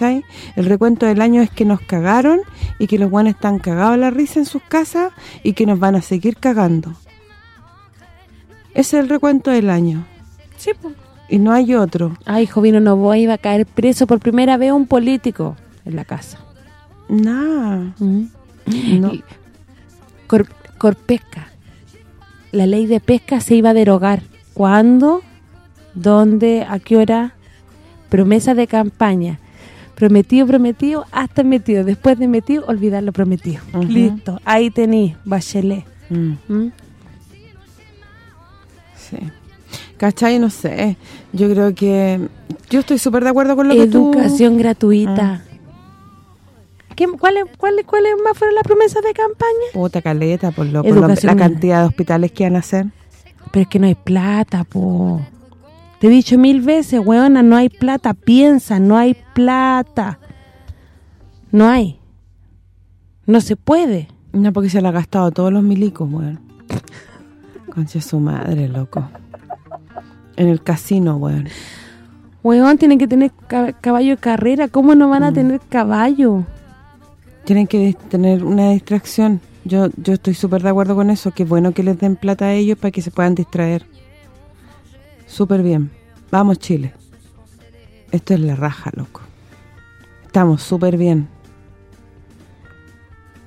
El recuento del año es que nos cagaron y que los buenos están cagados a la risa en sus casas y que nos van a seguir cagando. Ese es el recuento del año. Sí, Y no hay otro. Ay, Jovino Novoa iba a caer preso por primera vez un político en la casa. Nada. No. Corpesca. La ley de pesca se iba a derogar. ¿Cuándo? ¿Dónde? ¿A qué hora? Promesa de campaña prometido, prometido, hasta metido. Después de metido, olvidar lo prometido. Listo, ahí tení, Bachelet. Mm. ¿Mm? Sí. ¿Cachai? No sé. Yo creo que... Yo estoy súper de acuerdo con lo que tú... Educación gratuita. Mm. ¿Cuáles cuál, cuál más fueron las promesas de campaña? Puta caleta, por lo, por la cantidad de hospitales que van a hacer. Pero es que no hay plata, po. Te he dicho mil veces, weona, no hay plata. Piensa, no hay plata. No hay. No se puede. No, porque se la ha gastado todos los milicos, weón. Concha su madre, loco. En el casino, weón. Weón, tienen que tener ca- caballo de carrera. ¿Cómo no van a Mm. tener caballo? Tienen que tener una distracción. Yo yo estoy súper de acuerdo con eso. Qué bueno que les den plata a ellos para que se puedan distraer. Súper bien. Vamos, Chile. Esto es la raja, loco. Estamos súper bien.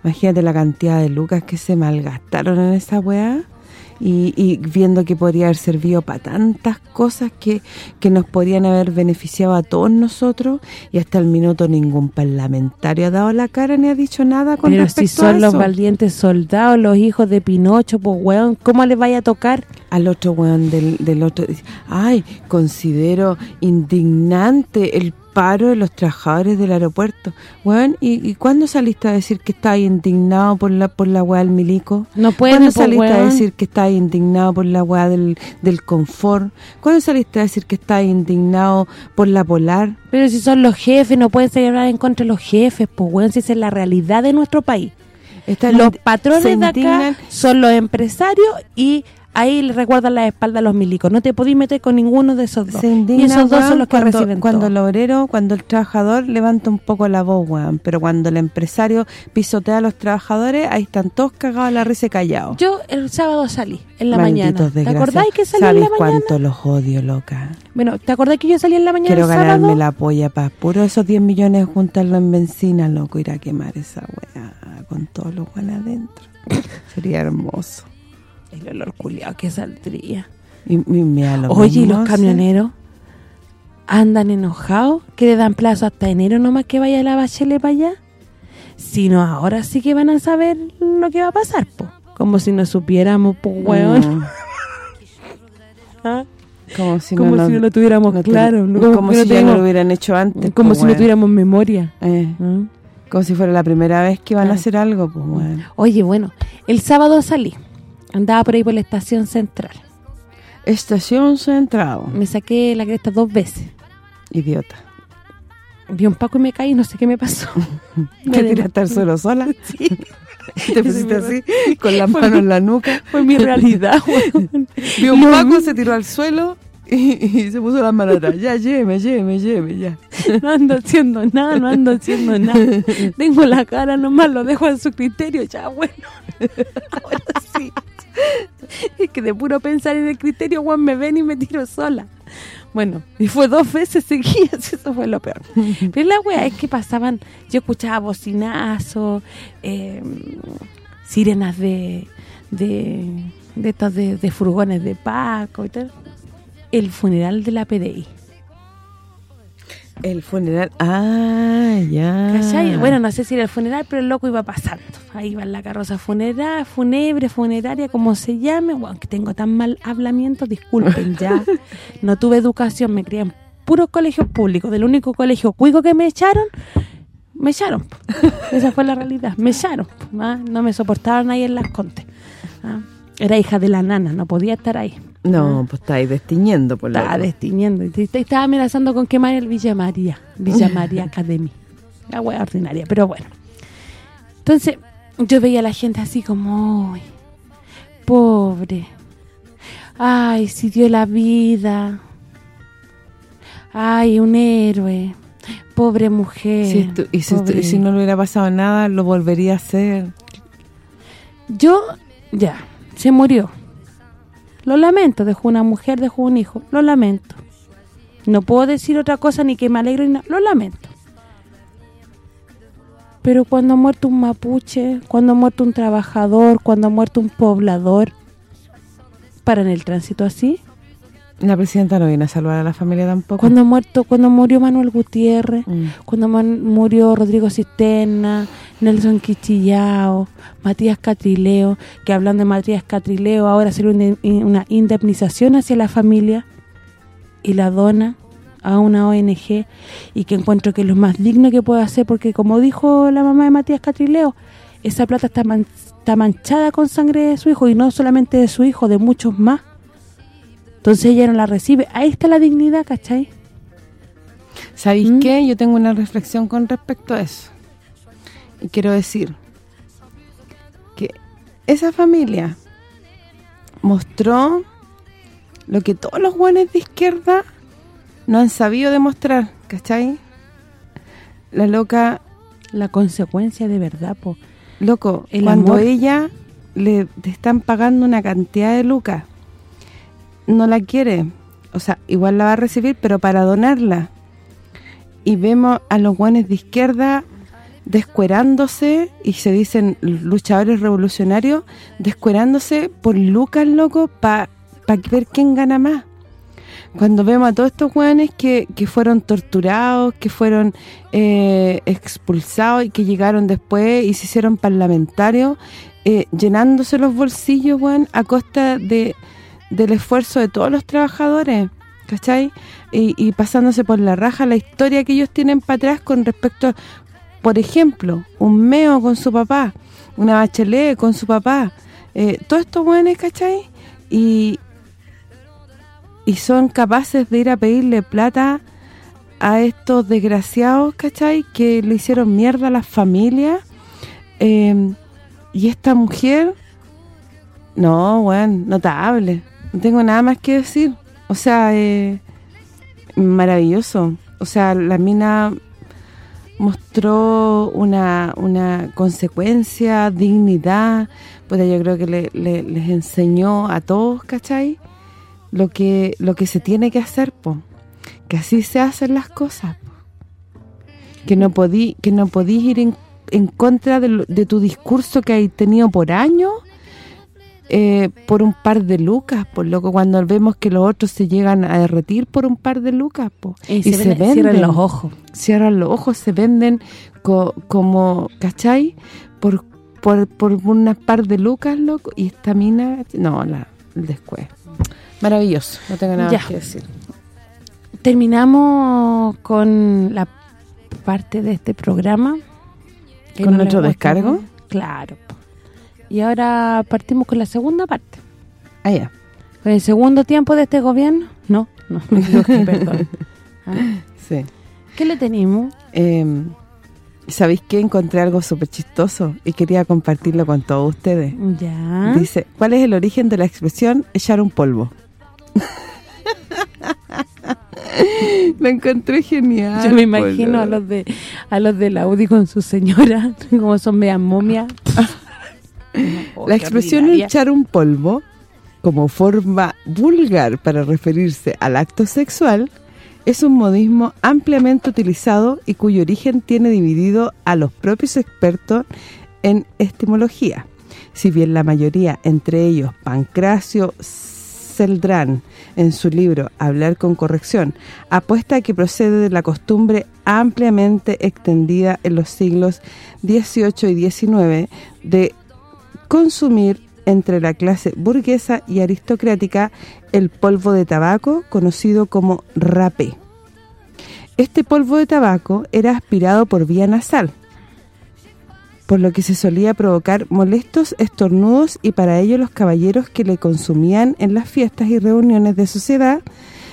Imagínate la cantidad de lucas que se malgastaron en esa weá y, y viendo que podría haber servido para tantas cosas que, que nos podrían haber beneficiado a todos nosotros y hasta el minuto ningún parlamentario ha dado la cara ni ha dicho nada con Pero respecto si son a los valientes soldados, los hijos de Pinocho, pues weón, ¿cómo les vaya a tocar? al otro weón del, del otro ay, considero indignante el paro de los trabajadores del aeropuerto. Weón, ¿y, y cuándo saliste a decir que estabas indignado por la por la weá del milico? No pueden, ¿Cuándo saliste a decir que estabas indignado por la weá del, del confort? ¿Cuándo saliste a decir que estabas indignado por la polar? Pero si son los jefes, no pueden hablar en contra de los jefes, pues weón, si esa es la realidad de nuestro país. Los patrones de acá son los empresarios y ahí le recuerdan la espalda a los milicos. No te podís meter con ninguno de esos dos. Se Y indigna, esos dos son los que cuando, reciben cuando todo. el obrero, cuando el trabajador levanta un poco la voz, weón. Pero cuando el empresario pisotea a los trabajadores, ahí están todos cagados a la risa y callados. Yo el sábado salí, en la Malditos mañana. ¿Te acordáis que salí en la ¿Sabes mañana? cuánto los odio, loca? Bueno, ¿te acordás que yo salí en la mañana Quiero el ganarme sábado? la polla para puro esos 10 millones juntarlo en benzina, loco, ir a quemar esa weá con todos los weones adentro. Sería hermoso. El olor culiado que saldría. Y, y me da lo Oye, ¿y los camioneros andan enojados? ¿Que le dan plazo hasta enero nomás que vaya la bachelet para allá? Si no, ahora sí que van a saber lo que va a pasar, po. Como si no supiéramos, pues, weón. Como si como no, si no lo tuviéramos no claro. ¿no? como si no ya no lo hubieran hecho antes. Como pues, si no tuviéramos memoria. Eh, ¿Ah? como si fuera la primera vez que iban a hacer algo, pues bueno. Oye, bueno, el sábado salí. Andaba por ahí por la estación central. Estación Central. Me saqué la cresta dos veces. Idiota. Vi un paco y me caí, no sé qué me pasó. ¿Te tiraste al suelo sola? Sí, ¿Te pusiste así, con la mano en la nuca? fue mi realidad, weón. Vio un Paco, se tiró al suelo y, y se puso las manos atrás. Ya, lléveme, lléveme, lléveme, ya. No ando haciendo nada, no ando haciendo nada. Tengo la cara nomás, lo dejo a su criterio, ya bueno. Ahora sí. Es que de puro pensar en el criterio, Juan, me ven y me tiro sola. Bueno, y fue dos veces seguidas, eso fue lo peor. Pero la wea es que pasaban, yo escuchaba bocinazos, eh, sirenas de de, de estos de, de furgones de Paco y tal. El funeral de la PDI. El funeral. Ah, ya. ¿Cachai? Bueno, no sé si era el funeral, pero el loco iba pasando. Ahí va la carroza funeral, funebre, funeraria, como se llame. Bueno, que tengo tan mal hablamiento, disculpen ya. No tuve educación, me crié en puros colegios públicos. Del único colegio cuico que me echaron, me echaron. Esa fue la realidad, me echaron. ¿ah? No me soportaron ahí en las contes. ¿ah? Era hija de la nana, no podía estar ahí. No, pues estáis destiñendo por la. destiñendo. y Estaba amenazando con quemar el Villa María. Villa María Academy. La wea ordinaria, pero bueno. Entonces, yo veía a la gente así como... "Ay, pobre. Ay, si dio la vida. Ay, un héroe. Pobre mujer. Si estu- y si, pobre- y si no le hubiera pasado nada, lo volvería a hacer. Yo, ya, se murió. Lo lamento, dejó una mujer, dejó un hijo. Lo lamento. No puedo decir otra cosa ni que me alegro ni. Lo lamento. Pero cuando ha muerto un mapuche, cuando ha muerto un trabajador, cuando ha muerto un poblador, paran el tránsito así. La presidenta no viene a salvar a la familia tampoco. Cuando muerto, cuando murió Manuel Gutiérrez, Mm. cuando murió Rodrigo Cisterna, Nelson Quichillao, Matías Catrileo, que hablando de Matías Catrileo, ahora salió una, una indemnización hacia la familia y la dona a una ONG y que encuentro que es lo más digno que puede hacer porque como dijo la mamá de Matías Catrileo, esa plata está, man- está manchada con sangre de su hijo y no solamente de su hijo, de muchos más. Entonces ella no la recibe. Ahí está la dignidad, ¿cachai? ¿Sabéis ¿Mm? qué? Yo tengo una reflexión con respecto a eso. Y quiero decir que esa familia mostró lo que todos los buenos de izquierda no han sabido demostrar, ¿cachai? La loca, La consecuencia de verdad, po. loco, El cuando amor. ella le te están pagando una cantidad de lucas, no la quiere, o sea, igual la va a recibir, pero para donarla. Y vemos a los guanes de izquierda descuerándose, y se dicen luchadores revolucionarios, descuerándose por lucas, loco, para ver quién gana más. Cuando vemos a todos estos hueones que, que fueron torturados, que fueron eh, expulsados y que llegaron después y se hicieron parlamentarios, eh, llenándose los bolsillos, weón, a costa de del esfuerzo de todos los trabajadores, ¿cachai? Y, y pasándose por la raja la historia que ellos tienen para atrás con respecto a, por ejemplo, un meo con su papá, una bachelet con su papá, eh, todos estos hueones, ¿cachai? Y, y son capaces de ir a pedirle plata a estos desgraciados, ¿cachai? Que le hicieron mierda a las familias. eh, y esta mujer, no, weón, notable. No tengo nada más que decir. O sea, eh, maravilloso. O sea, la mina mostró una, una consecuencia, dignidad. Pues yo creo que le- le- les enseñó a todos, ¿cachai? Lo que lo que se tiene que hacer, po. Que así se hacen las cosas. Que no podí que no podís ir en, en contra de, de tu discurso que hay tenido por años eh, por un par de lucas, por loco, cuando vemos que los otros se llegan a derretir por un par de lucas, po. Y, se, ven- cierran los ojos. cierran los ojos, se venden co- como, ¿cachai? Por, por, por unas par de lucas, loco, y esta mina, no, la después. Maravilloso, no tengo nada Ya. que decir. Terminamos con la parte de este programa. ¿Con nuestro descargo? Claro. Y ahora partimos con la segunda parte. Ah, ya. ¿Con el segundo tiempo de este gobierno? No, no, me equivoqué, perdón. Ah, Sí. ¿Qué le tenemos? Eh, ¿Sabéis qué? Encontré algo súper chistoso y quería compartirlo con todos ustedes. Ya. Dice, ¿cuál es el origen de la expresión echar un polvo? Lo encontré genial. Yo me imagino a boludo. los de a los de la UDI con su señora, como son medias momias. Oh, La expresión ordinaria. echar un polvo, como forma vulgar para referirse al acto sexual, es un modismo ampliamente utilizado y cuyo origen tiene dividido a los propios expertos en estimología. Si bien la mayoría, entre ellos Pancracio Celdrán, en su libro Hablar con corrección, apuesta a que procede de la costumbre ampliamente extendida en los siglos XVIII y XIX de consumir entre la clase burguesa y aristocrática el polvo de tabaco conocido como rapé. Este polvo de tabaco era aspirado por vía nasal, por lo que se solía provocar molestos estornudos y para ello los caballeros que le consumían en las fiestas y reuniones de sociedad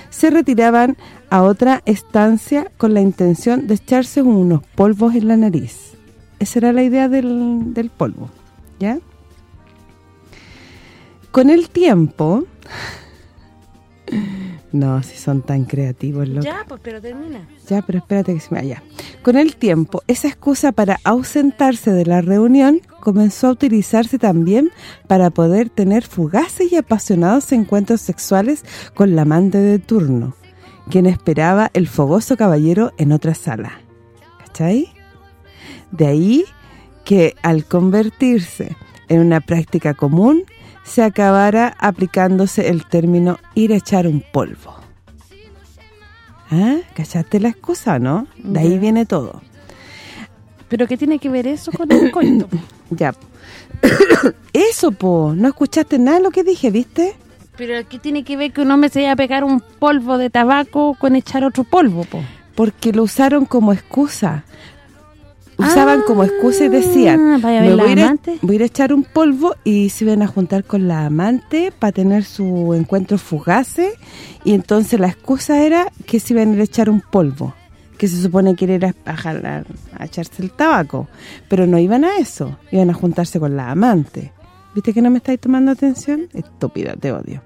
se retiraban a otra estancia con la intención de echarse unos polvos en la nariz. Esa era la idea del, polvo, ¿ya? Con el tiempo... No, si son tan creativos, loco. Ya, pues pero termina. Ya, pero espérate que se me vaya. Con el tiempo, esa excusa para ausentarse de la reunión comenzó a utilizarse también para poder tener fugaces y apasionados encuentros sexuales con la amante de turno, quien esperaba el fogoso caballero en otra sala. ¿Cachai? De ahí que al convertirse en una práctica común, se acabara aplicándose el término ir a echar un polvo. ¿Ah? ¿Cachaste la excusa, no? De ahí viene todo. ¿Pero qué tiene que ver eso con el coito? Ya. Eso, po. ¿No escuchaste nada de lo que dije, viste? ¿Pero qué tiene que ver que un hombre se vaya a pegar un polvo de tabaco con echar otro polvo, po? Porque lo usaron como excusa. Usaban como excusa y decían, Ah, vaya me voy, a ir a- amante. voy a ir a echar un polvo y se iban a juntar con la amante para tener su encuentro fugace y entonces la excusa era que se iban a ir a echar un polvo, que se supone que era a, jalar, a echarse el tabaco, pero no iban a eso, iban a juntarse con la amante. ¿Viste que no me estáis tomando atención? Estúpida, te odio.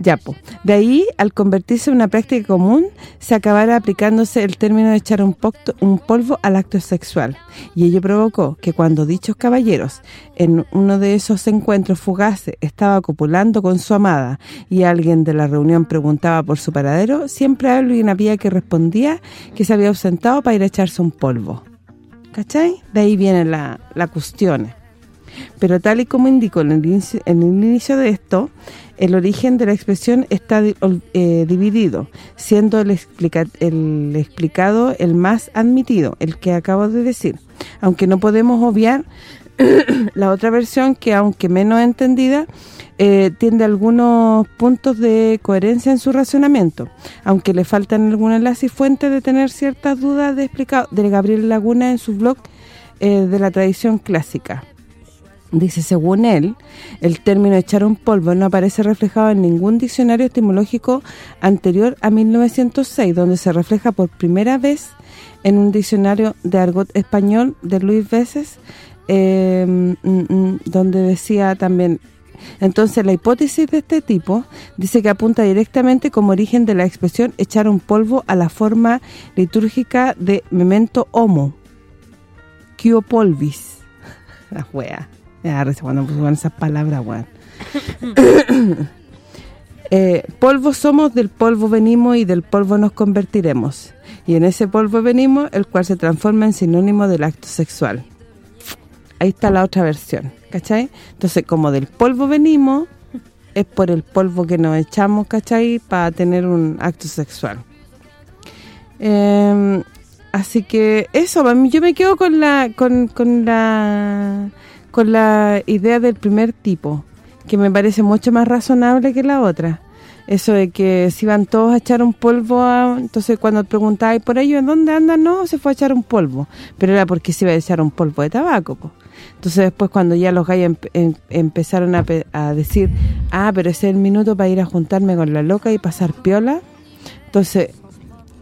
Ya, po. De ahí, al convertirse en una práctica común, se acabara aplicándose el término de echar un, pocto- un polvo al acto sexual. Y ello provocó que cuando dichos caballeros, en uno de esos encuentros fugaces, estaba copulando con su amada y alguien de la reunión preguntaba por su paradero, siempre alguien había que respondía que se había ausentado para ir a echarse un polvo. ¿Cachai? De ahí viene la, la cuestión. Pero tal y como indicó en el, inicio, de esto, el origen de la expresión está eh, dividido, siendo el, explica- el explicado el más admitido, el que acabo de decir. Aunque no podemos obviar la otra versión que, aunque menos entendida, eh, tiene algunos puntos de coherencia en su razonamiento, aunque le faltan algunos enlaces y fuentes de tener ciertas dudas de de Gabriel Laguna en su blog eh, de la tradición clásica. Dice, según él, el término echar un polvo no aparece reflejado en ningún diccionario etimológico anterior a 1906, donde se refleja por primera vez en un diccionario de argot español de Luis Veces, eh, mm, mm, donde decía también... Entonces, la hipótesis de este tipo dice que apunta directamente como origen de la expresión echar un polvo a la forma litúrgica de memento homo, quio polvis. La wea. Risa cuando pusieron esas palabras, weón. Eh, polvo somos, del polvo venimos y del polvo nos convertiremos. Y en ese polvo venimos, el cual se transforma en sinónimo del acto sexual. Ahí está la otra versión, ¿cachai? Entonces, como del polvo venimos, es por el polvo que nos echamos, ¿cachai? Para tener un acto sexual. Eh, así que eso, yo me quedo con la con, con la con la idea del primer tipo, que me parece mucho más razonable que la otra. Eso de que si van todos a echar un polvo, a- entonces cuando preguntáis por ellos, ¿en dónde andan? No, se fue a echar un polvo. Pero era porque se iba a echar un polvo de tabaco, po. Entonces después cuando ya los gallos empe- em- empezaron a, a decir, ah, pero ese es el minuto para ir a juntarme con la loca y pasar piola, entonces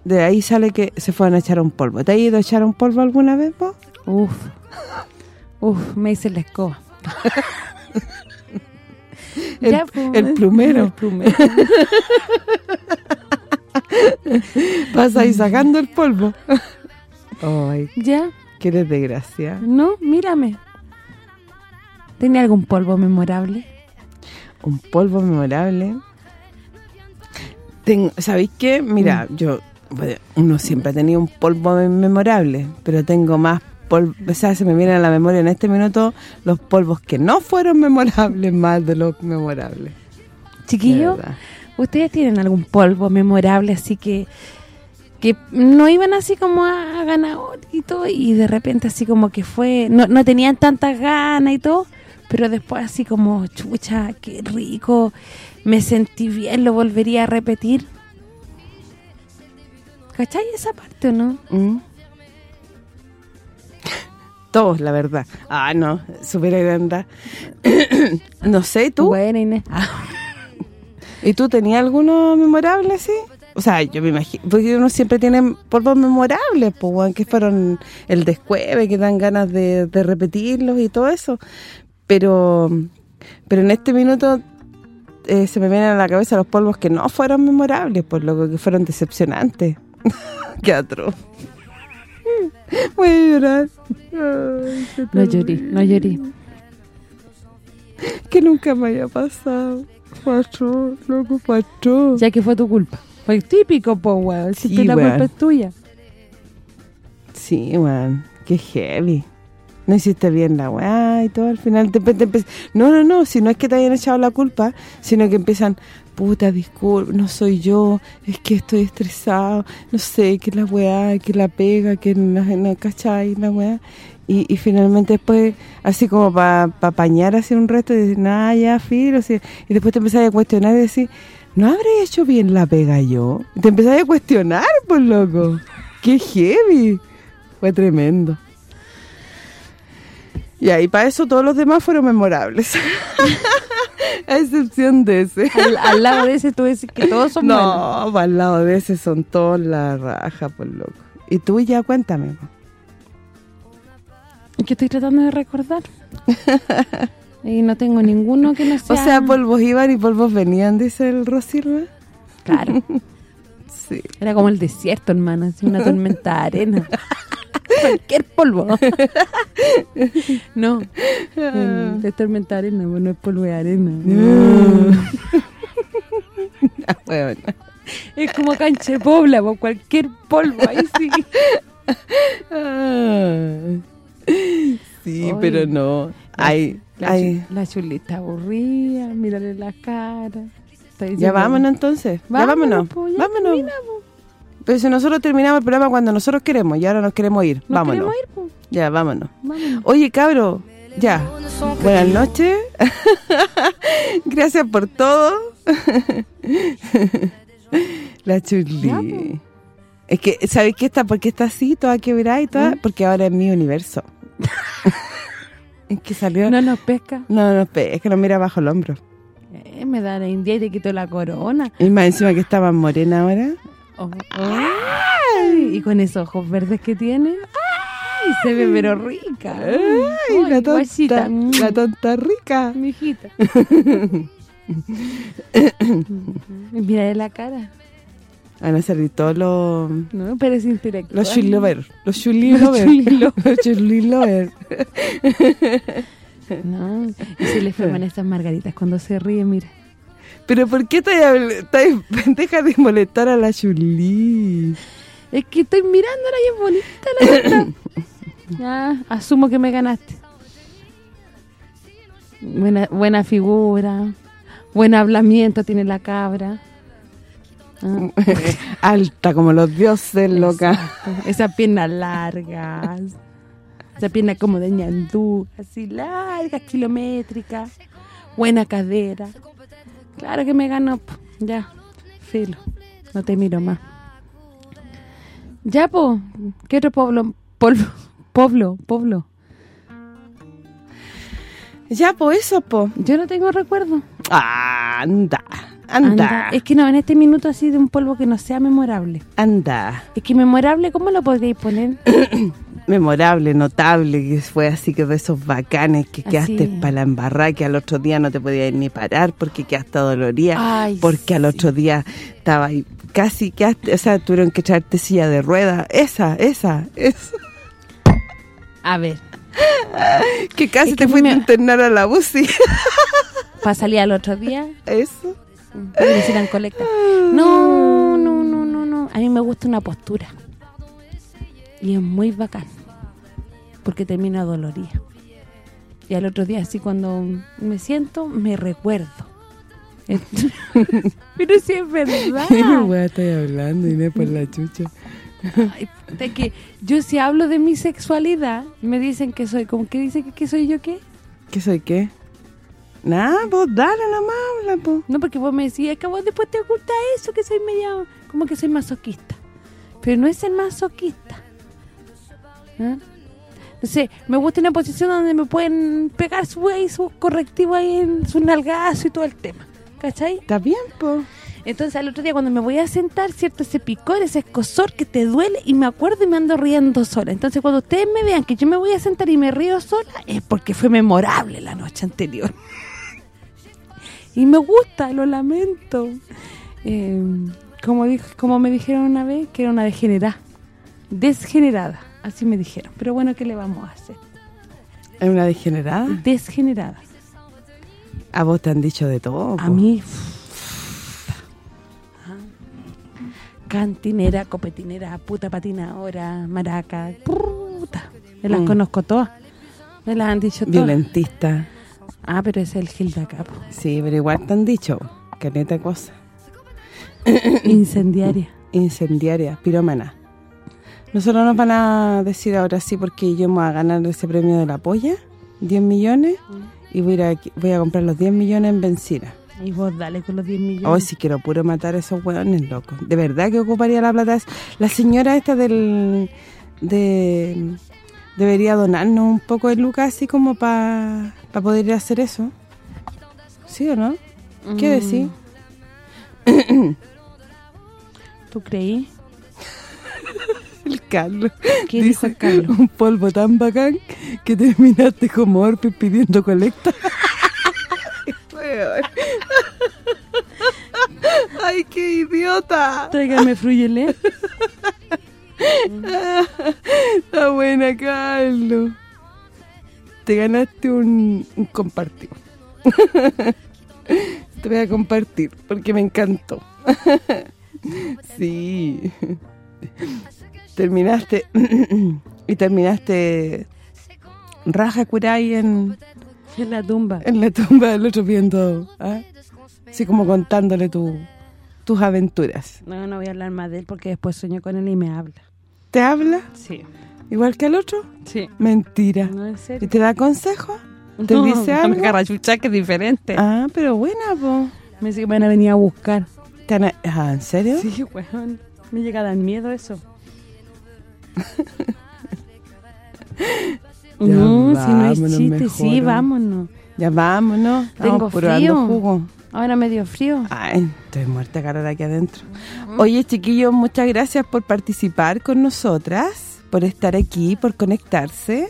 de ahí sale que se fueron a echar un polvo. ¿Te has ido a echar un polvo alguna vez vos? Uf. Uf, me hice la escoba. El, Ya, pues. el plumero. El plumero. Vas ahí sacando el polvo. Ay, ¿Ya? qué desgracia. ¿No? Mírame. ¿Tenía algún polvo memorable? Un polvo memorable. Tengo, ¿Sabéis qué? Mira, yo, bueno, uno siempre ha tenido un polvo mem- memorable, pero tengo más polvo, o sea, se me vienen a la memoria en este minuto los polvos que no fueron memorables más de los memorables. Chiquillo. ¿ustedes tienen algún polvo memorable así que que no iban así como a, ganador y todo y de repente así como que fue no, no tenían tantas ganas y todo pero después así como chucha qué rico me sentí bien lo volvería a repetir ¿cachai esa parte o no? ¿Mm? Todos, la verdad. Ah, no, súper agrandada. no sé, ¿tú? Bueno, Inés. Ah, ¿Y tú tenías alguno memorable así? O sea, yo me imagino, porque uno siempre tiene polvos memorables, pues, que fueron el descueve, que dan ganas de, de repetirlos y todo eso. Pero pero en este minuto eh, se me vienen a la cabeza los polvos que no fueron memorables, por lo que fueron decepcionantes. Qué atroz. Voy a llorar. Ay, no llorí, no llorí. Que nunca me haya pasado. Patrón, loco, patrón. Ya que fue tu culpa. Fue típico, po, weón. Si Sí, la weón. culpa es tuya. Sí, weón, qué heavy. No hiciste bien la weá y todo, al final te, te empe- No, no, no, si no es que te hayan echado la culpa, sino que empiezan, puta, disculpa, no soy yo, es que estoy estresado, no sé, que la weá, que la pega, que no, no ¿cachai? La weá. Y, y finalmente después, así como para pa apañar así un resto, y decir, nada, ya, filo, y después te empezás a cuestionar y decir, ¿no habré hecho bien la pega yo? Y te empezás a cuestionar, pues, loco. ¡Qué heavy! Fue tremendo. Y ahí para eso todos los demás fueron memorables. a excepción de ese. Al, al lado de ese tú decís que todos son. No, el lado de ese son todos la raja, por loco. Y tú ya cuéntame. Que estoy tratando de recordar. Y no tengo ninguno que no sea... O sea, polvos iban y polvos venían, dice el Rosilva. Claro. Sí. Era como el desierto, hermano, así una tormenta de arena. Cualquier polvo. no. El, es tormenta arena, pues no es polvo de arena. Ah, bueno. Es como cancha de pobla, cualquier polvo, ahí sí. Ah. Sí, pero no. Ay, La, ay. la chulita aburrida, mírale la cara. Ya vámonos entonces. ya vámonos. ya vámonos. Pero si nosotros terminamos el programa cuando nosotros queremos y ahora nos queremos ir. ¿Nos vámonos. queremos ir, pues? Ya, vámonos. Vámonos. Oye, cabro, ya. Buenas noches. Gracias por todo. La chuli. Es que, ¿sabes qué está? Porque está así, toda quebrada y toda. ¿Mm? Porque ahora es mi universo. es que salió... No nos pesca. No, no, es que no mira bajo el hombro. Eh, me da la india y te quito la corona. Y más encima que está más morena ahora. Oh, ay, y con esos ojos verdes que tiene. Ay, se ve pero rica. Ay, la tonta, guachita. La tonta rica. Mi hijita. Mira la cara. Van a salir todos los... No, pero es intelectual. Los chuli lover. Los chuli Los lover. chuli lover. Los chuli lover. No, y se le forman estas margaritas cuando se ríe, mira. Pero ¿por qué te deja de molestar a la Chuli? Es que estoy mirándola y es bonita la. Ah, asumo que me ganaste. Buena, buena figura, buen hablamiento tiene la cabra. Ah, Alta como los dioses, loca. exacto. Esas piernas largas. Esa pierna como de ñandú, así largas, kilométricas. Buena cadera. Claro que me ganó. Ya, filo. No te miro más. Ya, po. ¿Qué otro pueblo? Polvo. Pueblo, pueblo. Ya, po, eso, po. Yo no tengo recuerdo. Anda, anda, Es que no, en este minuto así de un polvo que no sea memorable. anda. Es que memorable, ¿cómo lo podríais poner? Memorable, notable, que fue así que de esos bacanes que quedaste para la embarrada, que al otro día no te podías ni parar porque quedaste dolorida, Ay, porque al otro día estaba ahí, casi quedaste, o sea, tuvieron que echarte silla de rueda. Esa, esa, esa. A ver, Que casi Es que te fuiste a internar a la UCI. para salir al otro día, Eso. para que me hicieran colecta. No, no, no, no, no. A mí me gusta una postura. Y es muy bacán. Porque termino dolorida. Y al otro día, así cuando me siento, me recuerdo. Pero sí es verdad. Wea, estoy hablando, Inés, por la chucha. Ay, que yo si hablo de mi sexualidad, me dicen que soy, como que dice que, que soy yo qué? ¿Qué soy qué? Nada, vos dale nomás, habla, po. No, porque vos me decías que vos después te oculta eso, que soy media, como que soy masoquista. Pero no es ser masoquista. ¿Ah? No sé, me gusta una posición donde me pueden pegar su ahí, sus correctivos ahí en su nalgazo y todo el tema. ¿Cachai? Está bien, po. Entonces al otro día cuando me voy a sentar, ¿cierto? Ese picor, ese escosor que te duele y me acuerdo y me ando riendo sola. Entonces cuando ustedes me vean que yo me voy a sentar y me río sola, es porque fue memorable la noche anterior. y me gusta, lo lamento. Eh, como dijo, como me dijeron una vez, que era una degenerada. Desgenerada, así me dijeron. Pero bueno, ¿qué le vamos a hacer? ¿Es una degenerada? Desgenerada. A vos te han dicho de todo, A po. mí... Ah. Cantinera, copetinera, puta patinadora, maraca, puta. Me las Mm. conozco todas. Me las han dicho todas. Violentista. Ah, pero es el Gil de acá, po. Sí, pero igual te han dicho. Que neta cosa. Incendiaria. Incendiaria, pirómana. Nosotros nos van a decir ahora sí porque yo me voy a ganar ese premio de la polla, 10 millones, y voy a, voy a comprar los 10 millones en benzina. Y vos dale con los 10 millones. Hoy si quiero puro matar a esos hueones, loco. De verdad que ocuparía la plata. La señora esta del... de Debería donarnos un poco de lucas así como para poder ir a hacer eso. ¿Sí o no? ¿Qué Mm. decís? ¿Tú creí? El Carlos. ¿Qué dijo el Carlos? Un polvo tan bacán que terminaste como Orpis pidiendo colecta. Ay, qué idiota. Tráigame fruyele. Está buena, Carlos. Te ganaste un, un compartido. Te voy a compartir porque me encantó. Sí. Terminaste y terminaste raja curay en En la tumba. en la tumba del otro viendo, ¿ah? así como contándole tu, tus aventuras. No, no voy a hablar más de él porque después sueño con él y me habla. ¿Te habla Sí. igual que al otro? Sí. Mentira. No, en ¿Y serio. te da consejos? ¿Te No, dice algo? me agarra chucha que es diferente. Ah, pero buena, po. Me dice que me van a venir a buscar. ¿Te han- Ah, ¿en serio? Sí, weón. Me llega a dar miedo eso. No, si no es chiste, mejor, sí, ¿no? vámonos. Ya vámonos. Tengo frío. jugo. Ahora me dio frío. Ay, estoy muerta cara de aquí adentro. Oye, chiquillos, muchas gracias por participar con nosotras, por estar aquí, por conectarse.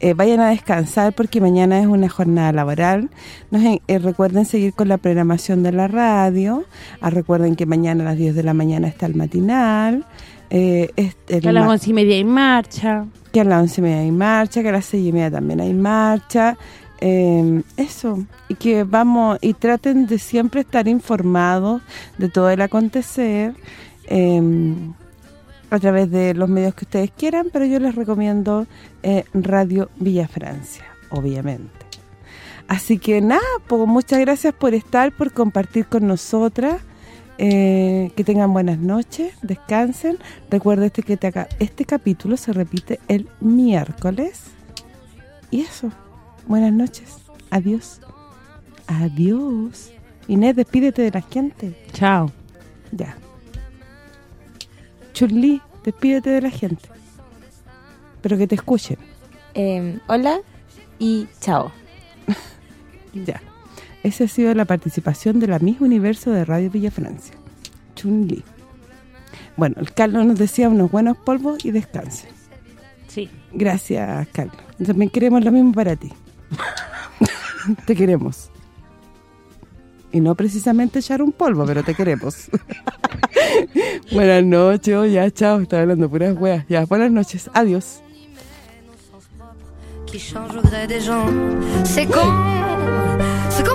Eh, vayan a descansar porque mañana es una jornada laboral. Nos, eh, recuerden seguir con la programación de la radio. Ah, recuerden que mañana a las 10 de la mañana está el matinal. Eh, el Que a las once y media hay marcha. que a las 11 y media hay marcha, que a las 6 y media también hay marcha. eh, eso, y que vamos, y traten de siempre estar informados de todo el acontecer eh, a través de los medios que ustedes quieran, pero yo les recomiendo eh, Radio Villa Francia, obviamente. Así que nada, pues muchas gracias por estar, por compartir con nosotras. Eh, que tengan buenas noches, descansen. Recuerda este que te acá, este capítulo se repite el miércoles. Y eso. Buenas noches. Adiós. Adiós. Inés, despídete de la gente. Chao. Ya. Chulí, despídete de la gente. Pero que te escuchen. Eh, hola y chao. Ya. Esa ha sido la participación de la Miss Universo de Radio Villa Francia. Chun-Li. Bueno, el Carlos nos decía unos buenos polvos y descansen. Sí. Gracias, Carlos. También queremos lo mismo para ti. te queremos. Y no precisamente echar un polvo, pero te queremos. buenas noches, oh, ya, chao. Estaba hablando puras weas. Ya, buenas noches. Adiós. qui change au gré des gens. C'est con, c'est con